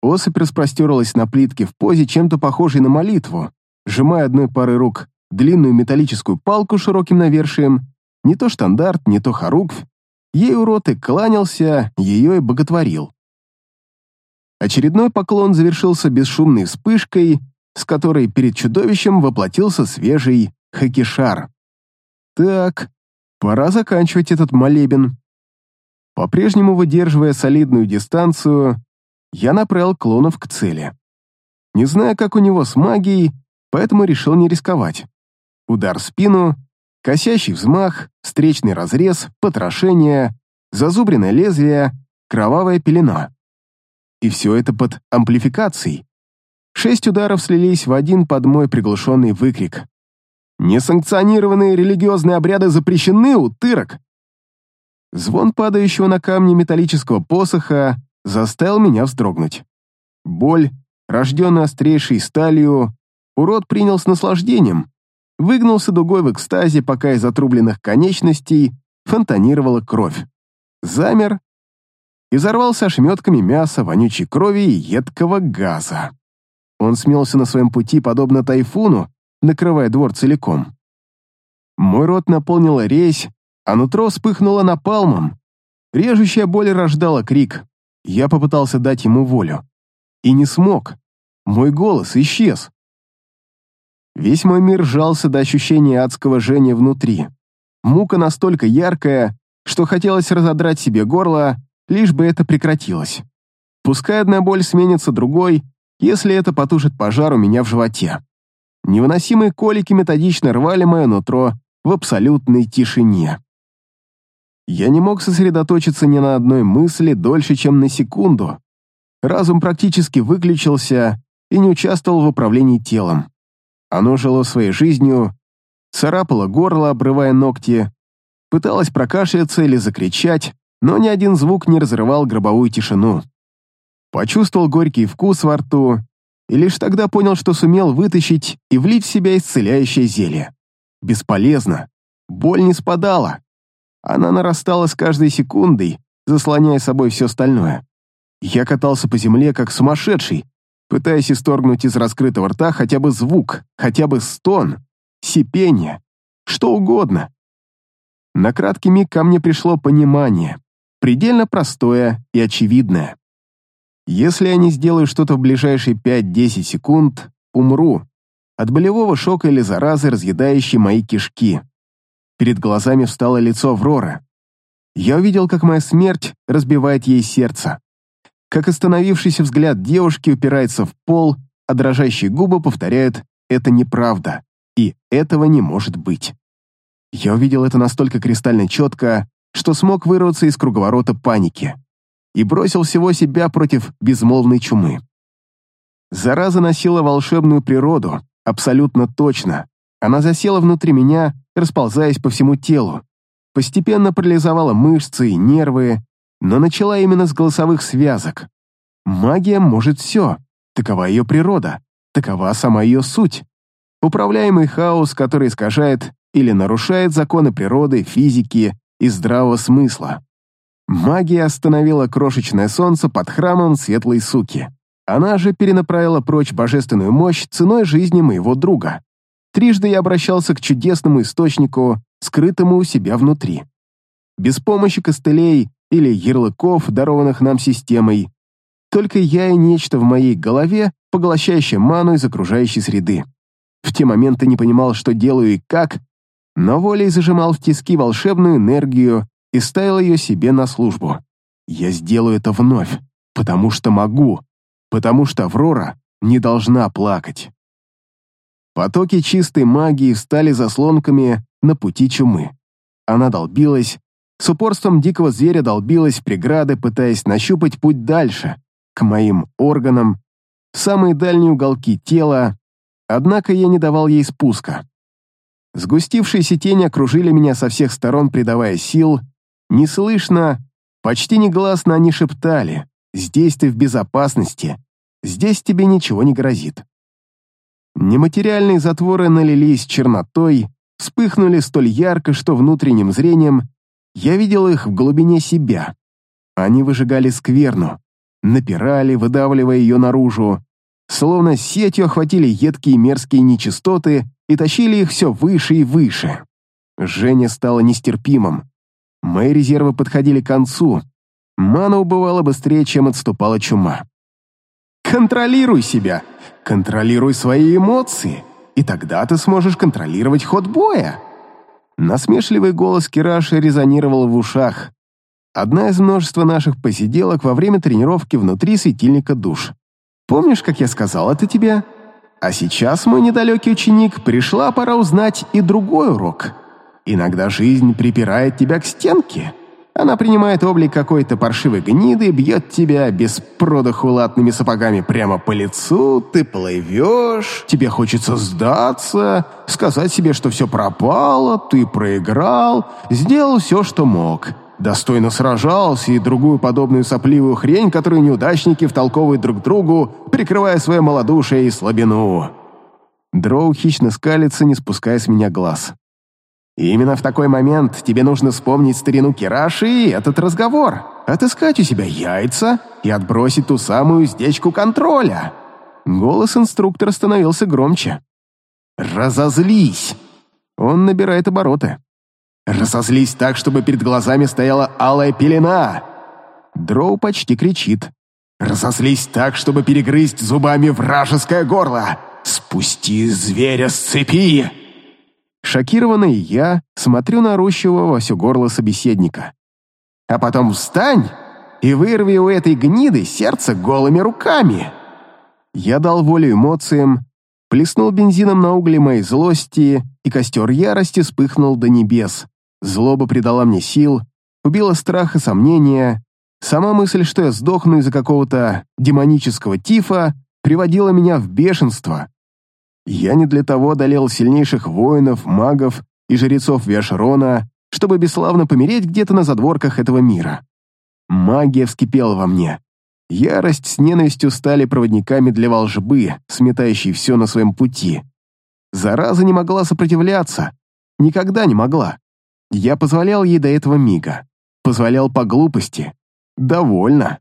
Особь распростерлась на плитке в позе, чем-то похожей на молитву, сжимая одной парой рук длинную металлическую палку широким навершием, не то штандарт, не то хоруквь, ей урод и кланялся, ее и боготворил. Очередной поклон завершился бесшумной вспышкой, с которой перед чудовищем воплотился свежий хакишар. Так, пора заканчивать этот молебен. По-прежнему выдерживая солидную дистанцию, я направил клонов к цели. Не зная, как у него с магией, поэтому решил не рисковать. Удар в спину, косящий взмах, встречный разрез, потрошение, зазубренное лезвие, кровавая пелена. И все это под амплификацией. Шесть ударов слились в один под мой приглушенный выкрик. «Несанкционированные религиозные обряды запрещены, утырок!» Звон падающего на камни металлического посоха заставил меня вздрогнуть. Боль, рожденная острейшей сталью, урод принял с наслаждением, выгнулся дугой в экстазе, пока из отрубленных конечностей фонтанировала кровь. Замер и взорвался ошметками мяса, вонючей крови и едкого газа. Он смелся на своем пути, подобно тайфуну, накрывая двор целиком. Мой рот наполнила резь, а нутро вспыхнуло напалмом. Режущая боль рождала крик. Я попытался дать ему волю. И не смог. Мой голос исчез. Весь мой мир сжался до ощущения адского жжения внутри. Мука настолько яркая, что хотелось разодрать себе горло, лишь бы это прекратилось. Пускай одна боль сменится другой, если это потушит пожар у меня в животе. Невыносимые колики методично рвали мое нутро в абсолютной тишине. Я не мог сосредоточиться ни на одной мысли дольше, чем на секунду. Разум практически выключился и не участвовал в управлении телом. Оно жило своей жизнью, царапало горло, обрывая ногти, пыталось прокашляться или закричать, но ни один звук не разрывал гробовую тишину. Почувствовал горький вкус во рту и лишь тогда понял, что сумел вытащить и влить в себя исцеляющее зелье. Бесполезно. Боль не спадала. Она нарастала с каждой секундой, заслоняя собой все остальное. Я катался по земле, как сумасшедший, пытаясь исторгнуть из раскрытого рта хотя бы звук, хотя бы стон, сипение, что угодно. На краткий миг ко мне пришло понимание, предельно простое и очевидное. Если я не сделаю что-то в ближайшие 5-10 секунд, умру от болевого шока или заразы, разъедающей мои кишки. Перед глазами встало лицо Авроры. Я увидел, как моя смерть разбивает ей сердце как остановившийся взгляд девушки упирается в пол, а дрожащие губы повторяют «это неправда» и «этого не может быть». Я увидел это настолько кристально четко, что смог вырваться из круговорота паники и бросил всего себя против безмолвной чумы. Зараза носила волшебную природу, абсолютно точно. Она засела внутри меня, расползаясь по всему телу. Постепенно парализовала мышцы и нервы, но начала именно с голосовых связок. Магия может все, такова ее природа, такова сама ее суть. Управляемый хаос, который искажает или нарушает законы природы, физики и здравого смысла. Магия остановила крошечное солнце под храмом светлой суки. Она же перенаправила прочь божественную мощь ценой жизни моего друга. Трижды я обращался к чудесному источнику, скрытому у себя внутри. Без помощи костылей или ярлыков, дарованных нам системой. Только я и нечто в моей голове, поглощающее ману из окружающей среды. В те моменты не понимал, что делаю и как, но волей зажимал в тиски волшебную энергию и ставил ее себе на службу. Я сделаю это вновь, потому что могу, потому что Аврора не должна плакать. Потоки чистой магии стали заслонками на пути чумы. Она долбилась, с упорством дикого зверя долбилась преграды, пытаясь нащупать путь дальше, к моим органам, в самые дальние уголки тела, однако я не давал ей спуска. Сгустившиеся тени окружили меня со всех сторон, придавая сил. Неслышно, почти негласно они шептали «Здесь ты в безопасности, здесь тебе ничего не грозит». Нематериальные затворы налились чернотой, вспыхнули столь ярко, что внутренним зрением я видел их в глубине себя. Они выжигали скверну, напирали, выдавливая ее наружу, словно сетью охватили едкие мерзкие нечистоты и тащили их все выше и выше. Женя стало нестерпимым. Мои резервы подходили к концу. Мана убывала быстрее, чем отступала чума. «Контролируй себя! Контролируй свои эмоции, и тогда ты сможешь контролировать ход боя!» Насмешливый голос Кираши резонировал в ушах. Одна из множества наших посиделок во время тренировки внутри светильника душ. «Помнишь, как я сказал это тебе? А сейчас, мой недалекий ученик, пришла пора узнать и другой урок. Иногда жизнь припирает тебя к стенке». Она принимает облик какой-то паршивой гниды, бьет тебя без продыху латными сапогами прямо по лицу, ты плывешь, тебе хочется сдаться, сказать себе, что все пропало, ты проиграл, сделал все, что мог. Достойно сражался и другую подобную сопливую хрень, которую неудачники втолковывают друг другу, прикрывая свое малодушие и слабину. Дроу хищно скалится, не спуская с меня глаз. И именно в такой момент тебе нужно вспомнить старину Кираши и этот разговор, отыскать у себя яйца и отбросить ту самую уздечку контроля. Голос инструктора становился громче. «Разозлись!» Он набирает обороты. Разозлись так, чтобы перед глазами стояла алая пелена. Дроу почти кричит. Разозлись так, чтобы перегрызть зубами вражеское горло. Спусти зверя с цепи. Шокированный я смотрю на орущего во все горло собеседника. А потом встань и вырви у этой гниды сердце голыми руками. Я дал волю эмоциям, плеснул бензином на угли моей злости, и костер ярости вспыхнул до небес. Злоба придала мне сил, убила страх и сомнения. Сама мысль, что я сдохну из-за какого-то демонического тифа, приводила меня в бешенство. Я не для того одолел сильнейших воинов, магов и жрецов Виашрона, чтобы бесславно помереть где-то на задворках этого мира. Магия вскипела во мне. Ярость с ненавистью стали проводниками для волжбы, сметающей все на своем пути. Зараза не могла сопротивляться. Никогда не могла. Я позволял ей до этого мига. Позволял по глупости. Довольно.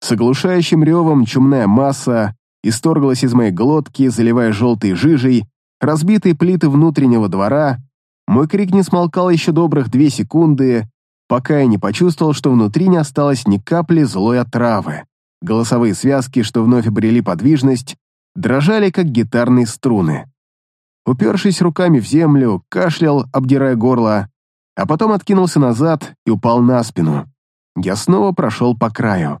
С оглушающим ревом чумная масса исторглась из моей глотки, заливая желтой жижей, разбитые плиты внутреннего двора. Мой крик не смолкал еще добрых две секунды, пока я не почувствовал, что внутри не осталось ни капли злой отравы. Голосовые связки, что вновь обрели подвижность, дрожали, как гитарные струны. Упершись руками в землю, кашлял, обдирая горло, а потом откинулся назад и упал на спину. Я снова прошел по краю.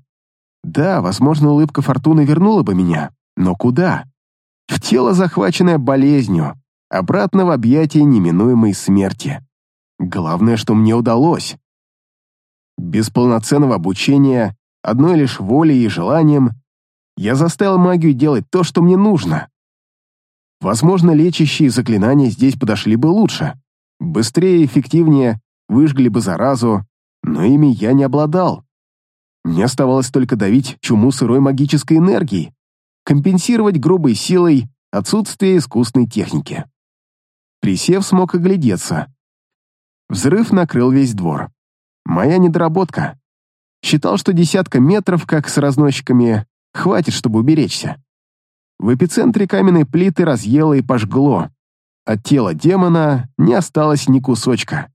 Да, возможно, улыбка фортуны вернула бы меня, но куда? В тело, захваченное болезнью, обратно в объятия неминуемой смерти. Главное, что мне удалось. Без полноценного обучения, одной лишь волей и желанием, я заставил магию делать то, что мне нужно. Возможно, лечащие заклинания здесь подошли бы лучше. Быстрее и эффективнее выжгли бы заразу, но ими я не обладал. Мне оставалось только давить чуму сырой магической энергией, компенсировать грубой силой отсутствие искусной техники. Присев, смог оглядеться. Взрыв накрыл весь двор. Моя недоработка. Считал, что десятка метров, как с разносчиками, хватит, чтобы уберечься. В эпицентре каменной плиты разъело и пожгло. От тела демона не осталось ни кусочка.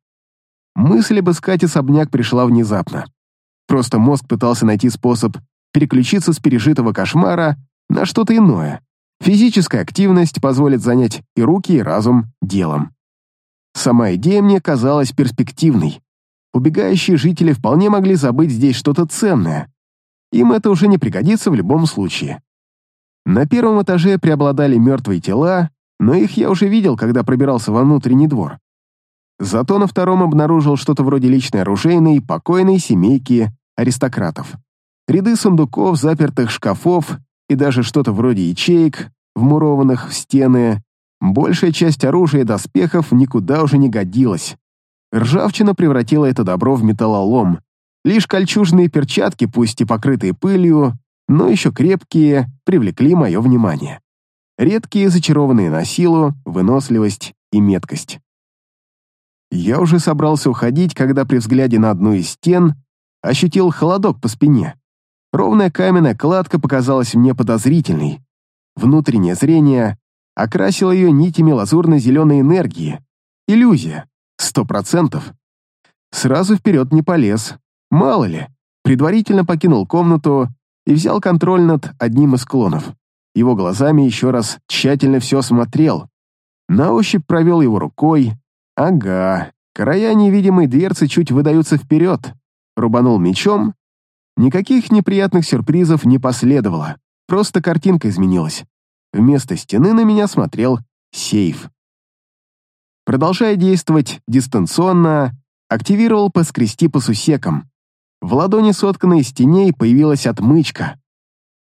Мысль обыскать особняк пришла внезапно. Просто мозг пытался найти способ переключиться с пережитого кошмара на что-то иное. Физическая активность позволит занять и руки, и разум делом. Сама идея мне казалась перспективной. Убегающие жители вполне могли забыть здесь что-то ценное. Им это уже не пригодится в любом случае. На первом этаже преобладали мертвые тела, но их я уже видел, когда пробирался во внутренний двор. Зато на втором обнаружил что-то вроде личной оружейной покойной семейки аристократов. Ряды сундуков, запертых шкафов и даже что-то вроде ячеек, вмурованных в стены. Большая часть оружия и доспехов никуда уже не годилась. Ржавчина превратила это добро в металлолом. Лишь кольчужные перчатки, пусть и покрытые пылью, но еще крепкие, привлекли мое внимание. Редкие, зачарованные на силу, выносливость и меткость. Я уже собрался уходить, когда при взгляде на одну из стен ощутил холодок по спине. Ровная каменная кладка показалась мне подозрительной. Внутреннее зрение окрасило ее нитями лазурно-зеленой энергии. Иллюзия. Сто процентов. Сразу вперед не полез. Мало ли. Предварительно покинул комнату и взял контроль над одним из клонов. Его глазами еще раз тщательно все смотрел. На ощупь провел его рукой. Ага, края невидимой дверцы чуть выдаются вперед. Рубанул мечом. Никаких неприятных сюрпризов не последовало. Просто картинка изменилась. Вместо стены на меня смотрел сейф. Продолжая действовать дистанционно, активировал поскрести по сусекам. В ладони, сотканной из появилась отмычка.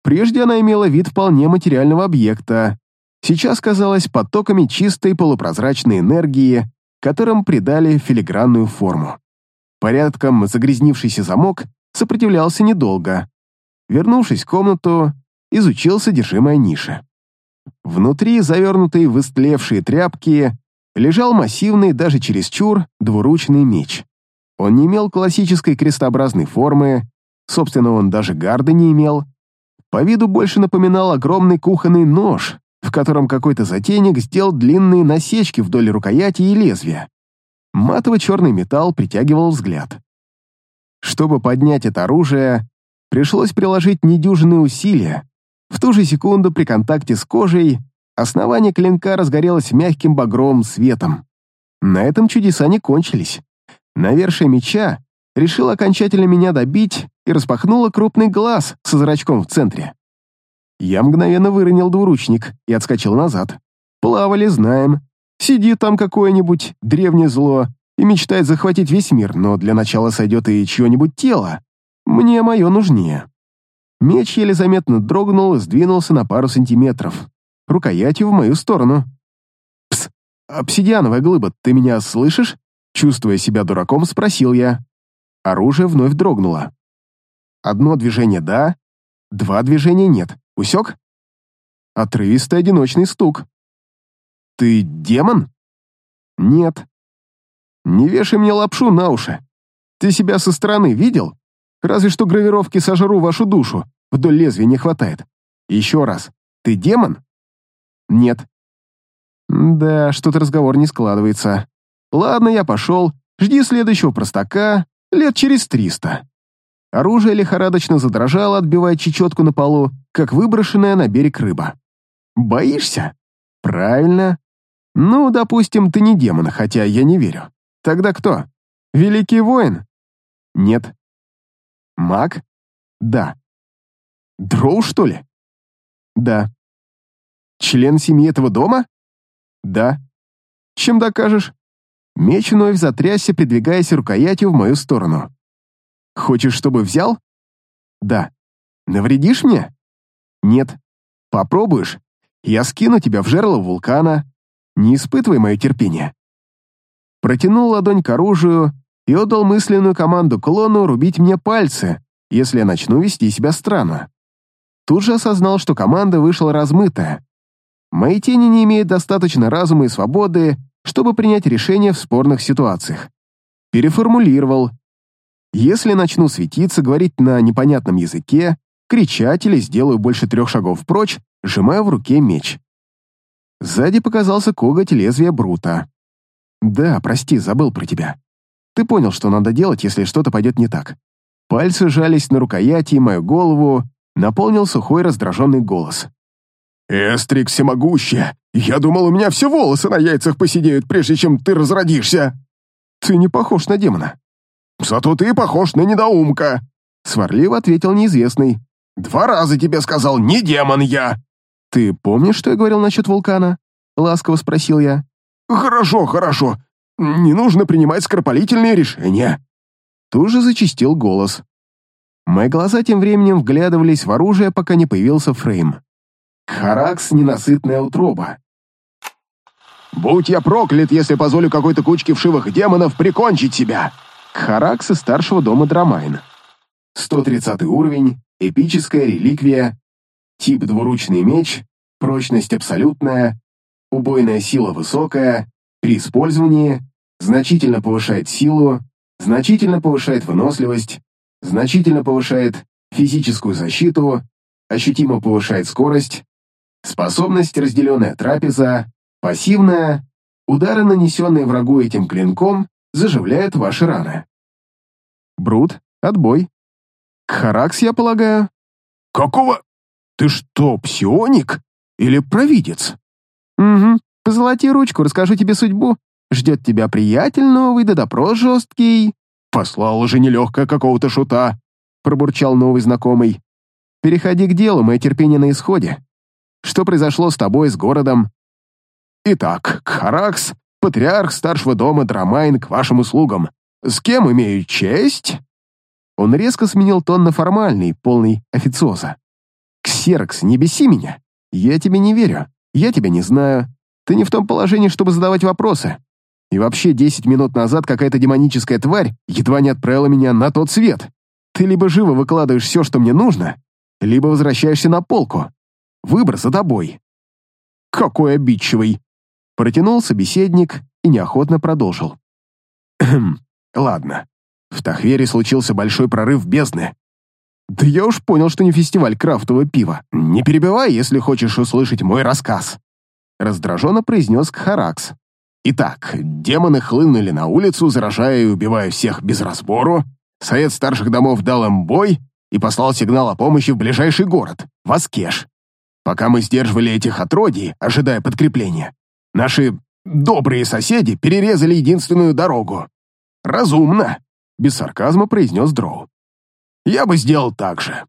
Прежде она имела вид вполне материального объекта. Сейчас казалась потоками чистой полупрозрачной энергии, которым придали филигранную форму. Порядком загрязнившийся замок сопротивлялся недолго. Вернувшись в комнату, изучил содержимое ниши. Внутри, завернутые в истлевшие тряпки, лежал массивный, даже чересчур, двуручный меч. Он не имел классической крестообразной формы, собственно, он даже гарда не имел. По виду больше напоминал огромный кухонный нож, в котором какой-то затейник сделал длинные насечки вдоль рукояти и лезвия. Матовый черный металл притягивал взгляд. Чтобы поднять это оружие, пришлось приложить недюжинные усилия. В ту же секунду при контакте с кожей основание клинка разгорелось мягким багровым светом. На этом чудеса не кончились. Навершие меча решил окончательно меня добить и распахнула крупный глаз со зрачком в центре. Я мгновенно выронил двуручник и отскочил назад. Плавали, знаем. Сидит там какое-нибудь древнее зло и мечтает захватить весь мир, но для начала сойдет и чье-нибудь тело. Мне мое нужнее. Меч еле заметно дрогнул и сдвинулся на пару сантиметров. Рукоятью в мою сторону. «Пс, обсидиановая глыба, ты меня слышишь?» Чувствуя себя дураком, спросил я. Оружие вновь дрогнуло. Одно движение «да», два движения «нет». Усек? Отрывистый одиночный стук. «Ты демон?» «Нет». «Не вешай мне лапшу на уши. Ты себя со стороны видел? Разве что гравировки «сожру вашу душу» вдоль лезвия не хватает. Еще раз. Ты демон?» «Нет». «Да, что-то разговор не складывается. Ладно, я пошел. Жди следующего простака лет через триста». Оружие лихорадочно задрожало, отбивая чечетку на полу, как выброшенная на берег рыба. «Боишься?» «Правильно. Ну, допустим, ты не демон, хотя я не верю. Тогда кто? Великий воин?» «Нет». «Маг?» «Да». «Дроу, что ли?» «Да». «Член семьи этого дома?» «Да». «Чем докажешь?» Меч вновь затрясся, придвигаясь рукоятью в мою сторону. «Хочешь, чтобы взял?» «Да». «Навредишь мне?» Нет. Попробуешь? Я скину тебя в жерло вулкана. Не испытывай мое терпение. Протянул ладонь к оружию и отдал мысленную команду клону рубить мне пальцы, если я начну вести себя странно. Тут же осознал, что команда вышла размытая. Мои тени не имеют достаточно разума и свободы, чтобы принять решение в спорных ситуациях. Переформулировал. Если начну светиться, говорить на непонятном языке, кричать или сделаю больше трех шагов прочь, сжимая в руке меч. Сзади показался коготь лезвия Брута. «Да, прости, забыл про тебя. Ты понял, что надо делать, если что-то пойдет не так». Пальцы жались на рукояти, и мою голову наполнил сухой раздраженный голос. «Эстрик всемогущая! Я думал, у меня все волосы на яйцах посидеют, прежде чем ты разродишься!» «Ты не похож на демона». «Зато ты похож на недоумка!» Сварливо ответил неизвестный. Два раза тебе сказал, не демон я!» «Ты помнишь, что я говорил насчет вулкана?» — ласково спросил я. «Хорошо, хорошо. Не нужно принимать скоропалительные решения». Тут же зачистил голос. Мои глаза тем временем вглядывались в оружие, пока не появился Фрейм. «Харакс — ненасытная утроба. «Будь я проклят, если позволю какой-то кучке вшивых демонов прикончить себя!» Харакс из старшего дома Драмайн. 130 уровень, Эпическая реликвия, тип двуручный меч, прочность абсолютная, убойная сила высокая, при использовании значительно повышает силу, значительно повышает выносливость, значительно повышает физическую защиту, ощутимо повышает скорость, способность разделенная трапеза, пассивная, удары, нанесенные врагу этим клинком, заживляют ваши раны. Брут, отбой. Харакс, я полагаю? Какого? Ты что, псионик? Или провидец? Угу. Позолоти ручку, расскажу тебе судьбу. Ждет тебя приятель новый, да допрос жесткий. Послал же нелегкая какого-то шута, пробурчал новый знакомый. Переходи к делу, мое терпение на исходе. Что произошло с тобой, с городом? Итак, Кхаракс, патриарх старшего дома Драмайн к вашим услугам. С кем имею честь? Он резко сменил тон на формальный, полный официоза. «Ксерокс, не беси меня! Я тебе не верю, я тебя не знаю. Ты не в том положении, чтобы задавать вопросы. И вообще, десять минут назад какая-то демоническая тварь едва не отправила меня на тот свет. Ты либо живо выкладываешь все, что мне нужно, либо возвращаешься на полку. Выбор за тобой». «Какой обидчивый!» Протянул собеседник и неохотно продолжил. «Ладно, в Тахвере случился большой прорыв бездны. Да я уж понял, что не фестиваль крафтового пива. Не перебивай, если хочешь услышать мой рассказ. Раздраженно произнес Кхаракс. Итак, демоны хлынули на улицу, заражая и убивая всех без разбору. Совет старших домов дал им бой и послал сигнал о помощи в ближайший город, Васкеш. Пока мы сдерживали этих отродий, ожидая подкрепления, наши добрые соседи перерезали единственную дорогу. Разумно, без сарказма произнес Дроу. Я бы сделал так же.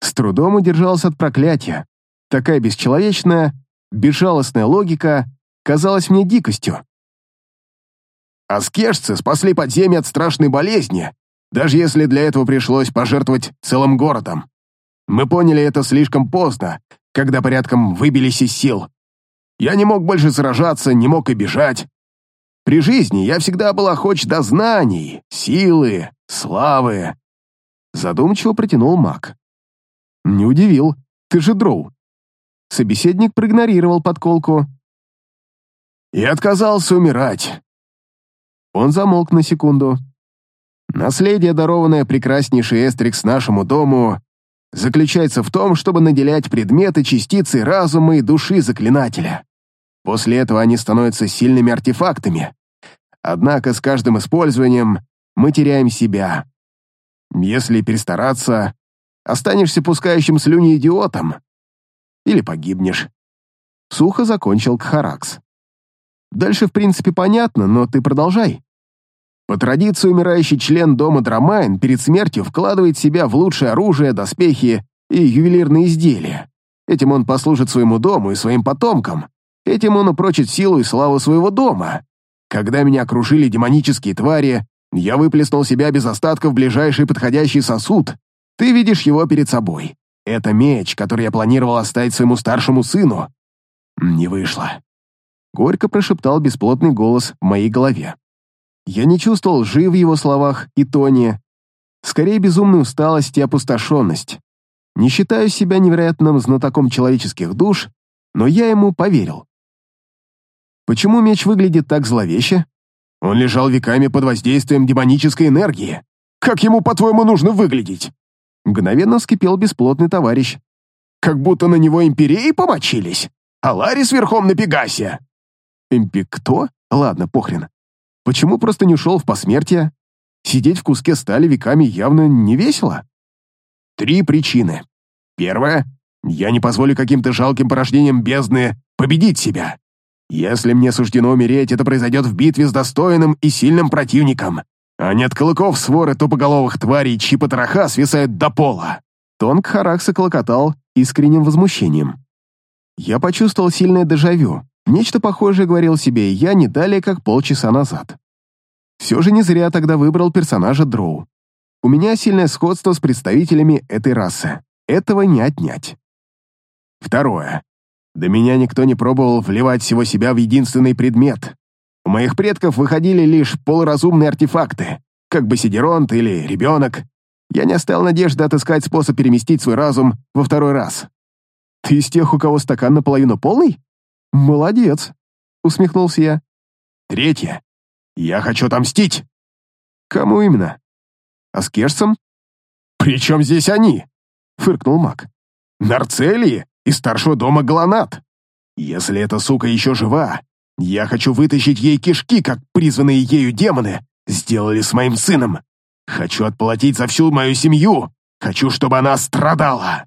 С трудом удержался от проклятия. Такая бесчеловечная, безжалостная логика казалась мне дикостью. Аскешцы спасли подземье от страшной болезни, даже если для этого пришлось пожертвовать целым городом. Мы поняли это слишком поздно, когда порядком выбились из сил. Я не мог больше сражаться, не мог и бежать. При жизни я всегда был охоч до знаний, силы, славы. Задумчиво протянул маг. Не удивил, ты же дроу. Собеседник проигнорировал подколку. И отказался умирать. Он замолк на секунду. Наследие, дарованное прекраснейший Эстрикс нашему дому, заключается в том, чтобы наделять предметы частицы разума и души заклинателя. После этого они становятся сильными артефактами. Однако с каждым использованием мы теряем себя. Если перестараться, останешься пускающим слюни идиотом. Или погибнешь. Сухо закончил Кхаракс. Дальше, в принципе, понятно, но ты продолжай. По традиции, умирающий член дома Драмайн перед смертью вкладывает себя в лучшее оружие, доспехи и ювелирные изделия. Этим он послужит своему дому и своим потомкам. Этим он упрочит силу и славу своего дома. Когда меня окружили демонические твари, я выплеснул себя без остатка в ближайший подходящий сосуд. Ты видишь его перед собой. Это меч, который я планировал оставить своему старшему сыну. Не вышло. Горько прошептал бесплотный голос в моей голове. Я не чувствовал лжи в его словах и тоне, скорее безумную усталость и опустошенность. Не считаю себя невероятным знатоком человеческих душ, но я ему поверил. Почему меч выглядит так зловеще? Он лежал веками под воздействием демонической энергии. Как ему, по-твоему, нужно выглядеть? Мгновенно вскипел бесплотный товарищ. Как будто на него империи помочились. А Ларис верхом на Пегасе. Импи кто? Ладно, похрен. Почему просто не ушел в посмертие? Сидеть в куске стали веками явно не весело. Три причины. Первая — я не позволю каким-то жалким порождениям бездны победить себя. Если мне суждено умереть, это произойдет в битве с достойным и сильным противником, а не от клыков своры тупоголовых тварей, чьи потроха свисают до пола. Тонг Харакса клокотал искренним возмущением. Я почувствовал сильное дежавю. Нечто похожее говорил себе я не далее, как полчаса назад. Все же не зря тогда выбрал персонажа Дроу. У меня сильное сходство с представителями этой расы. Этого не отнять. Второе. До меня никто не пробовал вливать всего себя в единственный предмет. У моих предков выходили лишь полуразумные артефакты, как бы сидеронт или ребенок. Я не оставил надежды отыскать способ переместить свой разум во второй раз. «Ты из тех, у кого стакан наполовину полный?» «Молодец», — усмехнулся я. «Третье. Я хочу отомстить». «Кому именно? Аскешцам?» «При чем здесь они?» — фыркнул маг. «Нарцелии из старшего дома Галанат. Если эта сука еще жива, я хочу вытащить ей кишки, как призванные ею демоны сделали с моим сыном. Хочу отплатить за всю мою семью. Хочу, чтобы она страдала».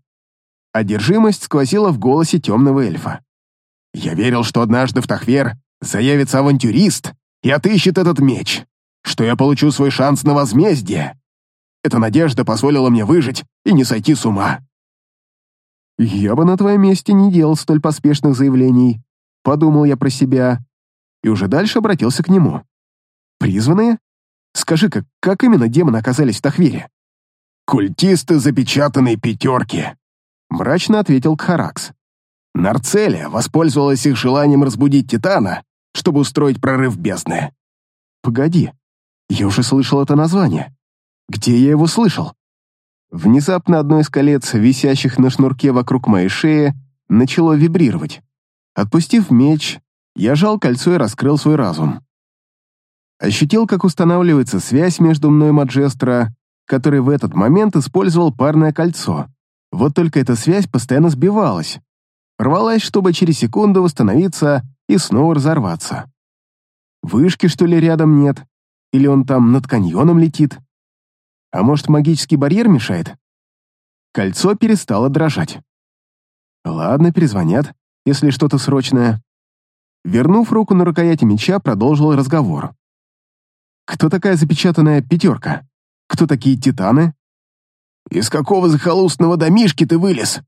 Одержимость сквозила в голосе темного эльфа. Я верил, что однажды в Тахвер заявится авантюрист и отыщет этот меч, что я получу свой шанс на возмездие. Эта надежда позволила мне выжить и не сойти с ума. «Я бы на твоем месте не делал столь поспешных заявлений», — подумал я про себя, и уже дальше обратился к нему. «Призванные? Скажи-ка, как именно демоны оказались в Тахвере?» «Культисты запечатанной пятерки», — мрачно ответил Кхаракс. Нарцелия воспользовалась их желанием разбудить Титана, чтобы устроить прорыв бездны. Погоди, я уже слышал это название. Где я его слышал? Внезапно одно из колец, висящих на шнурке вокруг моей шеи, начало вибрировать. Отпустив меч, я жал кольцо и раскрыл свой разум. Ощутил, как устанавливается связь между мной и Маджестро, который в этот момент использовал парное кольцо. Вот только эта связь постоянно сбивалась, рвалась, чтобы через секунду восстановиться и снова разорваться. Вышки, что ли, рядом нет? Или он там над каньоном летит? А может, магический барьер мешает? Кольцо перестало дрожать. Ладно, перезвонят, если что-то срочное. Вернув руку на рукояти меча, продолжил разговор. Кто такая запечатанная пятерка? Кто такие титаны? Из какого захолустного домишки ты вылез?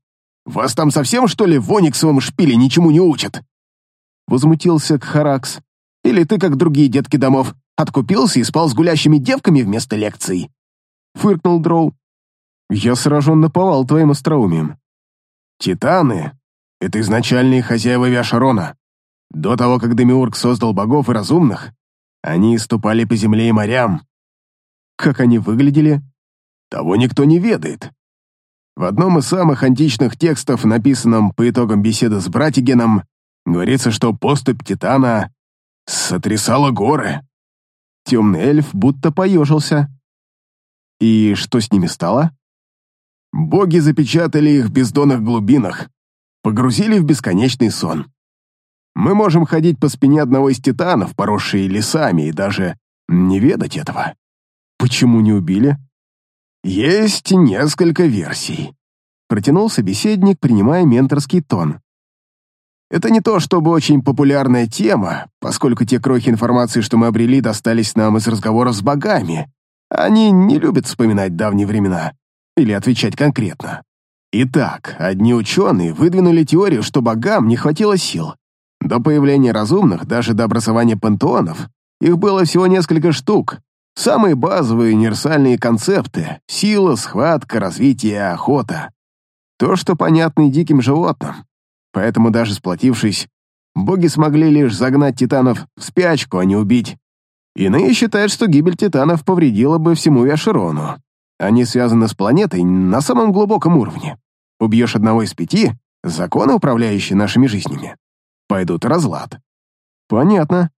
Вас там совсем, что ли, в ониксовом шпиле ничему не учат? Возмутился Кхаракс. Или ты, как другие детки домов, откупился и спал с гулящими девками вместо лекций?» Фыркнул Дроу. «Я сражен наповал твоим остроумием». «Титаны — это изначальные хозяева Виашарона. До того, как Демиург создал богов и разумных, они ступали по земле и морям. Как они выглядели? Того никто не ведает. В одном из самых античных текстов, написанном по итогам беседы с Братигеном, говорится, что поступь Титана сотрясала горы. Темный эльф будто поежился. И что с ними стало? Боги запечатали их в бездонных глубинах, погрузили в бесконечный сон. Мы можем ходить по спине одного из титанов, поросшие лесами, и даже не ведать этого. Почему не убили? Есть несколько версий. Протянул собеседник, принимая менторский тон. Это не то чтобы очень популярная тема, поскольку те крохи информации, что мы обрели, достались нам из разговоров с богами. Они не любят вспоминать давние времена или отвечать конкретно. Итак, одни ученые выдвинули теорию, что богам не хватило сил. До появления разумных, даже до образования пантеонов, их было всего несколько штук. Самые базовые универсальные концепты — сила, схватка, развитие, охота. То, что понятно диким животным. Поэтому даже сплотившись, боги смогли лишь загнать титанов в спячку, а не убить. Иные считают, что гибель титанов повредила бы всему Яшерону. Они связаны с планетой на самом глубоком уровне. Убьешь одного из пяти, законы, управляющие нашими жизнями, пойдут разлад. Понятно.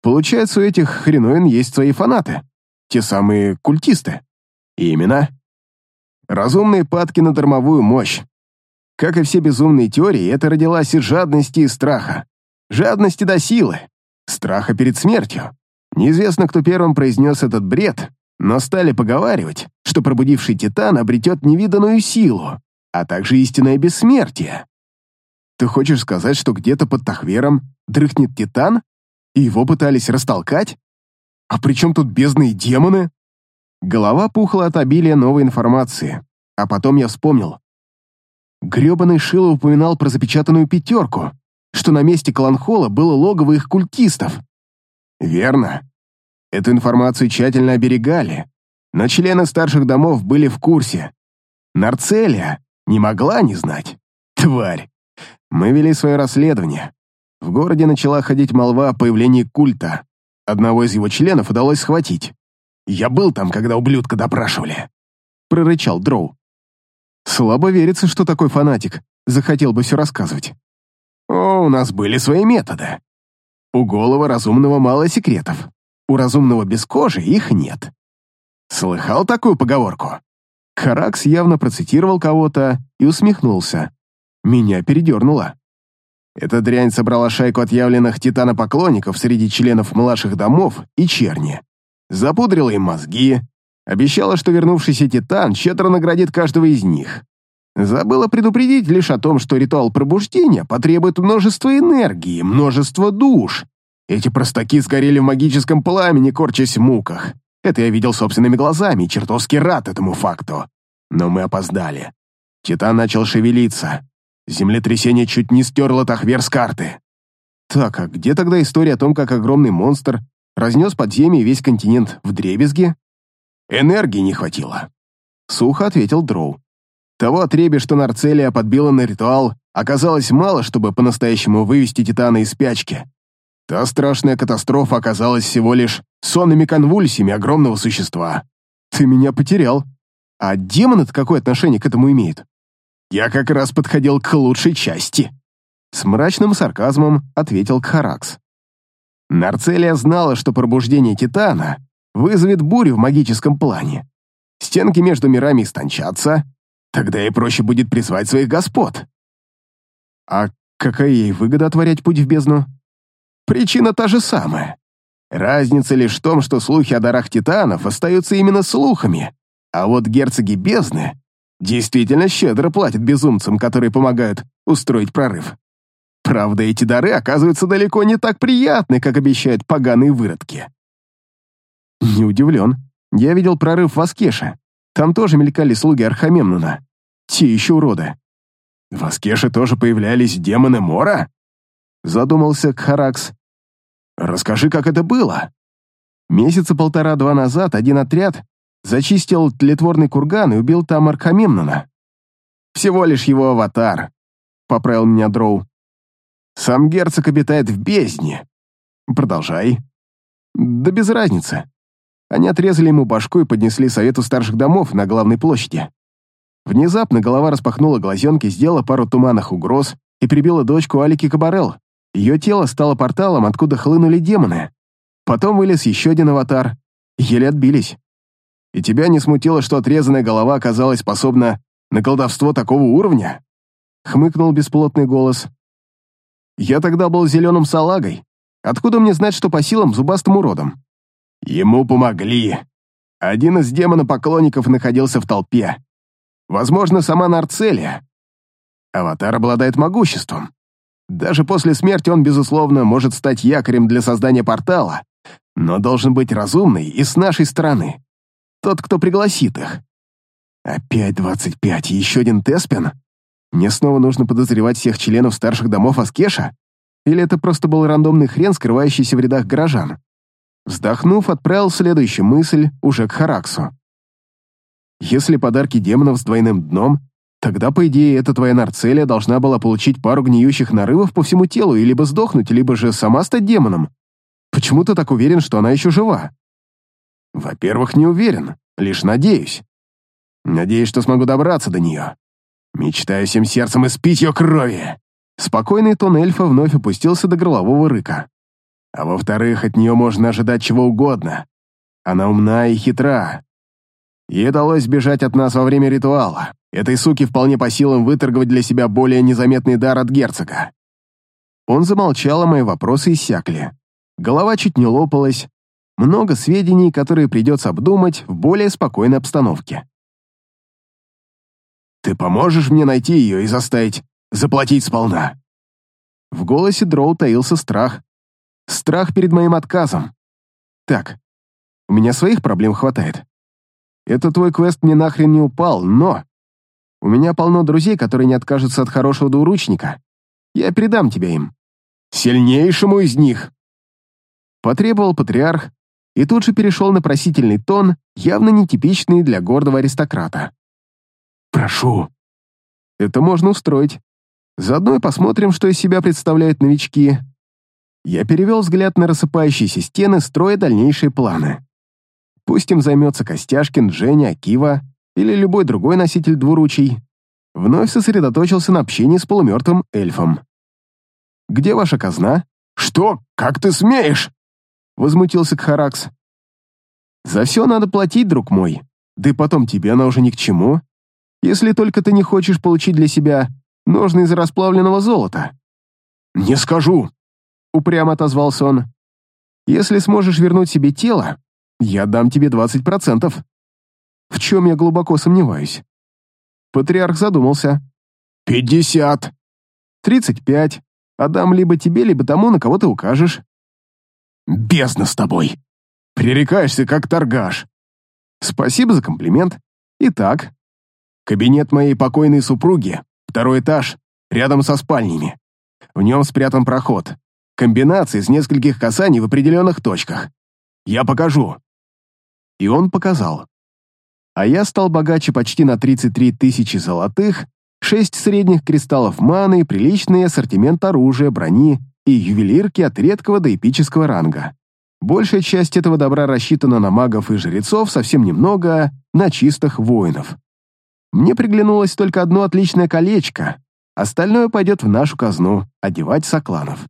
Получается, у этих хреновин есть свои фанаты. Те самые культисты. Именно. Разумные падки на дармовую мощь, как и все безумные теории, это родилась из жадности и страха. Жадности до силы, страха перед смертью. Неизвестно, кто первым произнес этот бред, но стали поговаривать, что пробудивший Титан обретет невиданную силу, а также истинное бессмертие. Ты хочешь сказать, что где-то под Тахвером дрыхнет Титан, и его пытались растолкать? А при чем тут бездные демоны? Голова пухла от обилия новой информации, а потом я вспомнил, Гребаный Шило упоминал про запечатанную пятерку, что на месте Кланхола было логово их культистов. Верно. Эту информацию тщательно оберегали, но члены старших домов были в курсе. Нарцелия не могла не знать. Тварь. Мы вели свое расследование. В городе начала ходить молва о появлении культа. Одного из его членов удалось схватить. Я был там, когда ублюдка допрашивали. Прорычал Дроу. Слабо верится, что такой фанатик захотел бы все рассказывать. О, у нас были свои методы. У голого разумного мало секретов. У разумного без кожи их нет. Слыхал такую поговорку? Харакс явно процитировал кого-то и усмехнулся. Меня передернуло. Эта дрянь собрала шайку отъявленных титанопоклонников среди членов младших домов и черни. Запудрила им мозги, Обещала, что вернувшийся Титан щедро наградит каждого из них. Забыла предупредить лишь о том, что ритуал пробуждения потребует множества энергии, множества душ. Эти простаки сгорели в магическом пламени, корчась в муках. Это я видел собственными глазами и чертовски рад этому факту. Но мы опоздали. Титан начал шевелиться. Землетрясение чуть не стерло Тахвер с карты. Так, а где тогда история о том, как огромный монстр разнес подземье весь континент в дребезги? Энергии не хватило. Сухо ответил Дроу. Того отребя, что Нарцелия подбила на ритуал, оказалось мало, чтобы по-настоящему вывести Титана из спячки. Та страшная катастрофа оказалась всего лишь сонными конвульсиями огромного существа. Ты меня потерял. А демон-то какое отношение к этому имеет? Я как раз подходил к лучшей части. С мрачным сарказмом ответил Кхаракс. Нарцелия знала, что пробуждение Титана вызовет бурю в магическом плане. Стенки между мирами истончатся, тогда и проще будет призвать своих господ. А какая ей выгода отворять путь в бездну? Причина та же самая. Разница лишь в том, что слухи о дарах титанов остаются именно слухами, а вот герцоги бездны действительно щедро платят безумцам, которые помогают устроить прорыв. Правда, эти дары оказываются далеко не так приятны, как обещают поганые выродки. Не удивлен. Я видел прорыв в Аскеше. Там тоже мелькали слуги Архамемнона. Те еще уроды. В Аскеше тоже появлялись демоны Мора? Задумался Кхаракс. Расскажи, как это было. Месяца полтора-два назад один отряд зачистил тлетворный курган и убил там Архамемнона. Всего лишь его аватар, поправил меня Дроу. Сам герцог обитает в бездне. Продолжай. Да без разницы. Они отрезали ему башку и поднесли совету старших домов на главной площади. Внезапно голова распахнула глазенки, сделала пару туманных угроз и прибила дочку Алики Кабарел. Ее тело стало порталом, откуда хлынули демоны. Потом вылез еще один аватар. Еле отбились. И тебя не смутило, что отрезанная голова оказалась способна на колдовство такого уровня? Хмыкнул бесплотный голос. Я тогда был зеленым салагой. Откуда мне знать, что по силам зубастым уродом? Ему помогли. Один из демона-поклонников находился в толпе. Возможно, сама Нарцелия. Аватар обладает могуществом. Даже после смерти он, безусловно, может стать якорем для создания портала, но должен быть разумный и с нашей стороны. Тот, кто пригласит их. Опять двадцать пять и еще один Теспин? Мне снова нужно подозревать всех членов старших домов Аскеша? Или это просто был рандомный хрен, скрывающийся в рядах горожан? Вздохнув, отправил следующую мысль уже к Хараксу. Если подарки демонов с двойным дном, тогда, по идее, эта твоя нарцелия должна была получить пару гниющих нарывов по всему телу и либо сдохнуть, либо же сама стать демоном. Почему ты так уверен, что она еще жива? Во-первых, не уверен, лишь надеюсь. Надеюсь, что смогу добраться до нее. Мечтаю всем сердцем испить ее крови. Спокойный тон эльфа вновь опустился до горлового рыка. А во-вторых, от нее можно ожидать чего угодно. Она умна и хитра. Ей удалось сбежать от нас во время ритуала. Этой суке вполне по силам выторговать для себя более незаметный дар от герцога. Он замолчал, а мои вопросы иссякли. Голова чуть не лопалась. Много сведений, которые придется обдумать в более спокойной обстановке. «Ты поможешь мне найти ее и заставить заплатить сполна?» В голосе Дроу таился страх. Страх перед моим отказом. Так, у меня своих проблем хватает. Это твой квест мне нахрен не упал, но... У меня полно друзей, которые не откажутся от хорошего двуручника. Я передам тебя им. Сильнейшему из них!» Потребовал патриарх и тут же перешел на просительный тон, явно нетипичный для гордого аристократа. «Прошу». «Это можно устроить. Заодно и посмотрим, что из себя представляют новички». Я перевел взгляд на рассыпающиеся стены, строя дальнейшие планы. Пусть им займется Костяшкин, Женя, Акива или любой другой носитель двуручий. Вновь сосредоточился на общении с полумертвым эльфом. «Где ваша казна?» «Что? Как ты смеешь?» Возмутился Кхаракс. «За все надо платить, друг мой. Да и потом тебе она уже ни к чему. Если только ты не хочешь получить для себя ножны из расплавленного золота». «Не скажу», — упрямо отозвался он. «Если сможешь вернуть себе тело, я дам тебе 20%. В чем я глубоко сомневаюсь. Патриарх задумался. «Пятьдесят!» «Тридцать пять. Отдам либо тебе, либо тому, на кого ты укажешь». «Бездна с тобой! Пререкаешься, как торгаш!» «Спасибо за комплимент. Итак, кабинет моей покойной супруги, второй этаж, рядом со спальнями. В нем спрятан проход. Комбинация из нескольких касаний в определенных точках. Я покажу». И он показал а я стал богаче почти на 33 тысячи золотых, 6 средних кристаллов маны, приличный ассортимент оружия, брони и ювелирки от редкого до эпического ранга. Большая часть этого добра рассчитана на магов и жрецов, совсем немного на чистых воинов. Мне приглянулось только одно отличное колечко, остальное пойдет в нашу казну одевать сокланов.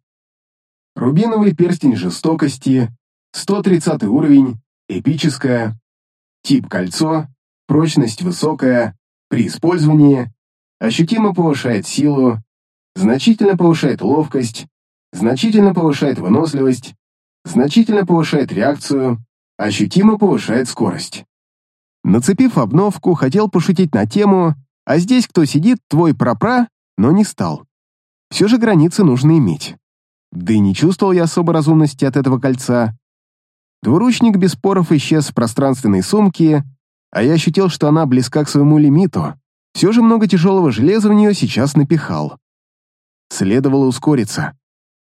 Рубиновый перстень жестокости, 130 уровень, эпическая, тип кольцо, прочность высокая, при использовании ощутимо повышает силу, значительно повышает ловкость, значительно повышает выносливость, значительно повышает реакцию, ощутимо повышает скорость. Нацепив обновку, хотел пошутить на тему «А здесь кто сидит, твой прапра?», но не стал. Все же границы нужно иметь. Да и не чувствовал я особой разумности от этого кольца. Двуручник без споров исчез в пространственной сумке, а я ощутил, что она близка к своему лимиту. Все же много тяжелого железа в нее сейчас напихал. Следовало ускориться.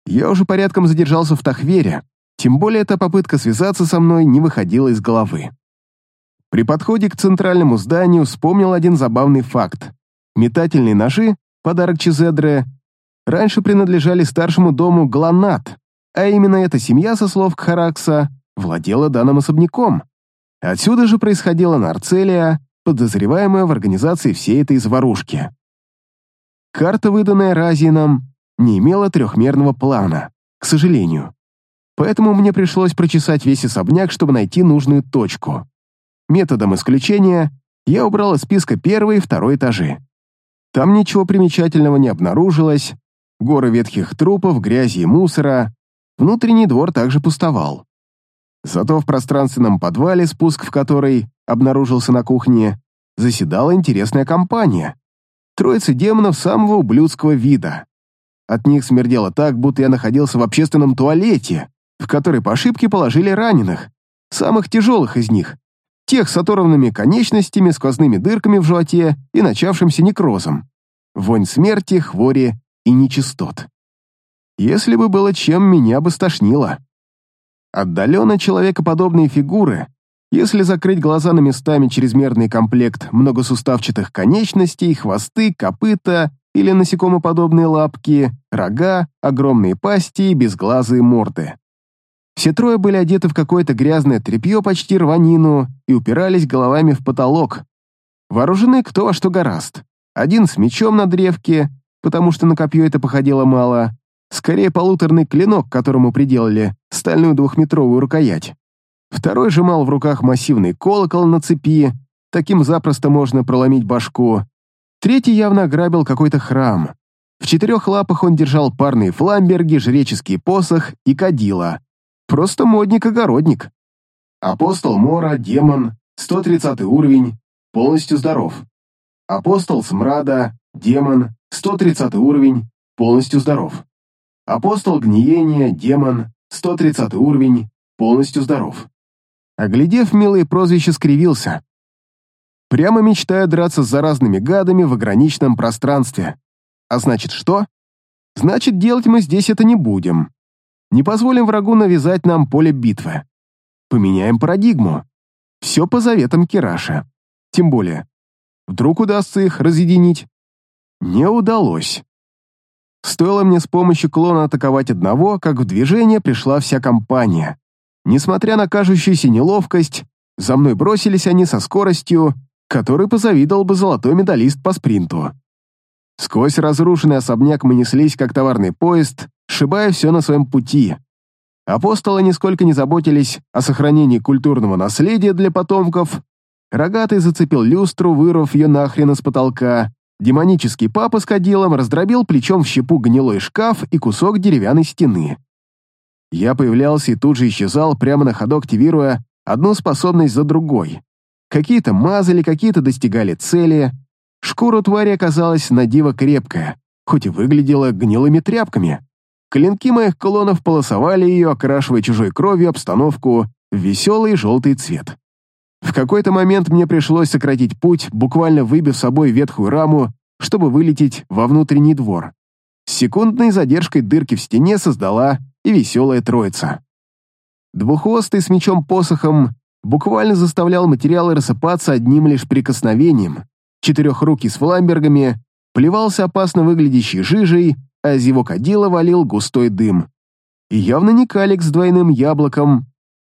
Я уже порядком задержался в Тахвере, тем более эта попытка связаться со мной не выходила из головы. При подходе к центральному зданию вспомнил один забавный факт. Метательные ножи, подарок Чезедре, раньше принадлежали старшему дому Гланат, а именно эта семья, со слов Кхаракса, владела данным особняком. Отсюда же происходила Нарцелия, подозреваемая в организации всей этой заварушки. Карта, выданная Разином, не имела трехмерного плана, к сожалению. Поэтому мне пришлось прочесать весь особняк, чтобы найти нужную точку. Методом исключения я убрал из списка первый и второй этажи. Там ничего примечательного не обнаружилось, горы ветхих трупов, грязи и мусора, внутренний двор также пустовал. Зато в пространственном подвале, спуск в который обнаружился на кухне, заседала интересная компания. Троица демонов самого ублюдского вида. От них смердело так, будто я находился в общественном туалете, в который по ошибке положили раненых, самых тяжелых из них, тех с оторванными конечностями, сквозными дырками в животе и начавшимся некрозом. Вонь смерти, хвори и нечистот. Если бы было чем, меня бы стошнило. Отдаленно человекоподобные фигуры, если закрыть глаза на местами чрезмерный комплект многосуставчатых конечностей, хвосты, копыта или насекомоподобные лапки, рога, огромные пасти и безглазые морды. Все трое были одеты в какое-то грязное тряпье, почти рванину, и упирались головами в потолок. Вооружены кто во что гораст. Один с мечом на древке, потому что на копье это походило мало, скорее полуторный клинок, которому приделали стальную двухметровую рукоять. Второй сжимал в руках массивный колокол на цепи, таким запросто можно проломить башку. Третий явно ограбил какой-то храм. В четырех лапах он держал парные фламберги, жреческий посох и кадила. Просто модник-огородник. Апостол Мора, демон, 130 уровень, полностью здоров. Апостол Смрада, демон, 130 уровень, полностью здоров. Апостол Гниения, демон, 130 уровень, полностью здоров. Оглядев милые прозвища, скривился. Прямо мечтаю драться с заразными гадами в ограниченном пространстве. А значит что? Значит, делать мы здесь это не будем. Не позволим врагу навязать нам поле битвы. Поменяем парадигму. Все по заветам Кираша. Тем более, вдруг удастся их разъединить. Не удалось. Стоило мне с помощью клона атаковать одного, как в движение пришла вся компания. Несмотря на кажущуюся неловкость, за мной бросились они со скоростью, которой позавидовал бы золотой медалист по спринту. Сквозь разрушенный особняк мы неслись, как товарный поезд, сшибая все на своем пути. Апостолы нисколько не заботились о сохранении культурного наследия для потомков. Рогатый зацепил люстру, вырвав ее нахрен из потолка. Демонический папа с кадилом раздробил плечом в щепу гнилой шкаф и кусок деревянной стены. Я появлялся и тут же исчезал, прямо на ходу активируя одну способность за другой. Какие-то мазали, какие-то достигали цели. Шкура твари оказалась на диво крепкая, хоть и выглядела гнилыми тряпками. Клинки моих колонов полосовали ее, окрашивая чужой кровью обстановку в веселый желтый цвет. В какой-то момент мне пришлось сократить путь, буквально выбив собой ветхую раму, чтобы вылететь во внутренний двор. С секундной задержкой дырки в стене создала и веселая троица. Двуххвостый с мечом-посохом буквально заставлял материалы рассыпаться одним лишь прикосновением. Четырехрукий с фламбергами плевался опасно выглядящей жижей, а из его кадила валил густой дым. И явно не калик с двойным яблоком.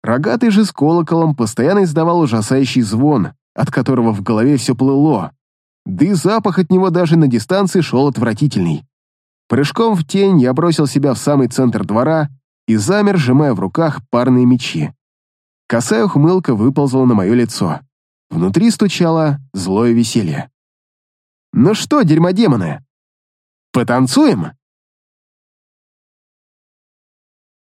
Рогатый же с колоколом постоянно издавал ужасающий звон, от которого в голове все плыло. Да и запах от него даже на дистанции шел отвратительный. Прыжком в тень я бросил себя в самый центр двора и замер, сжимая в руках парные мечи. Косая ухмылка выползла на мое лицо. Внутри стучало злое веселье. «Ну что, дерьмодемоны, потанцуем?»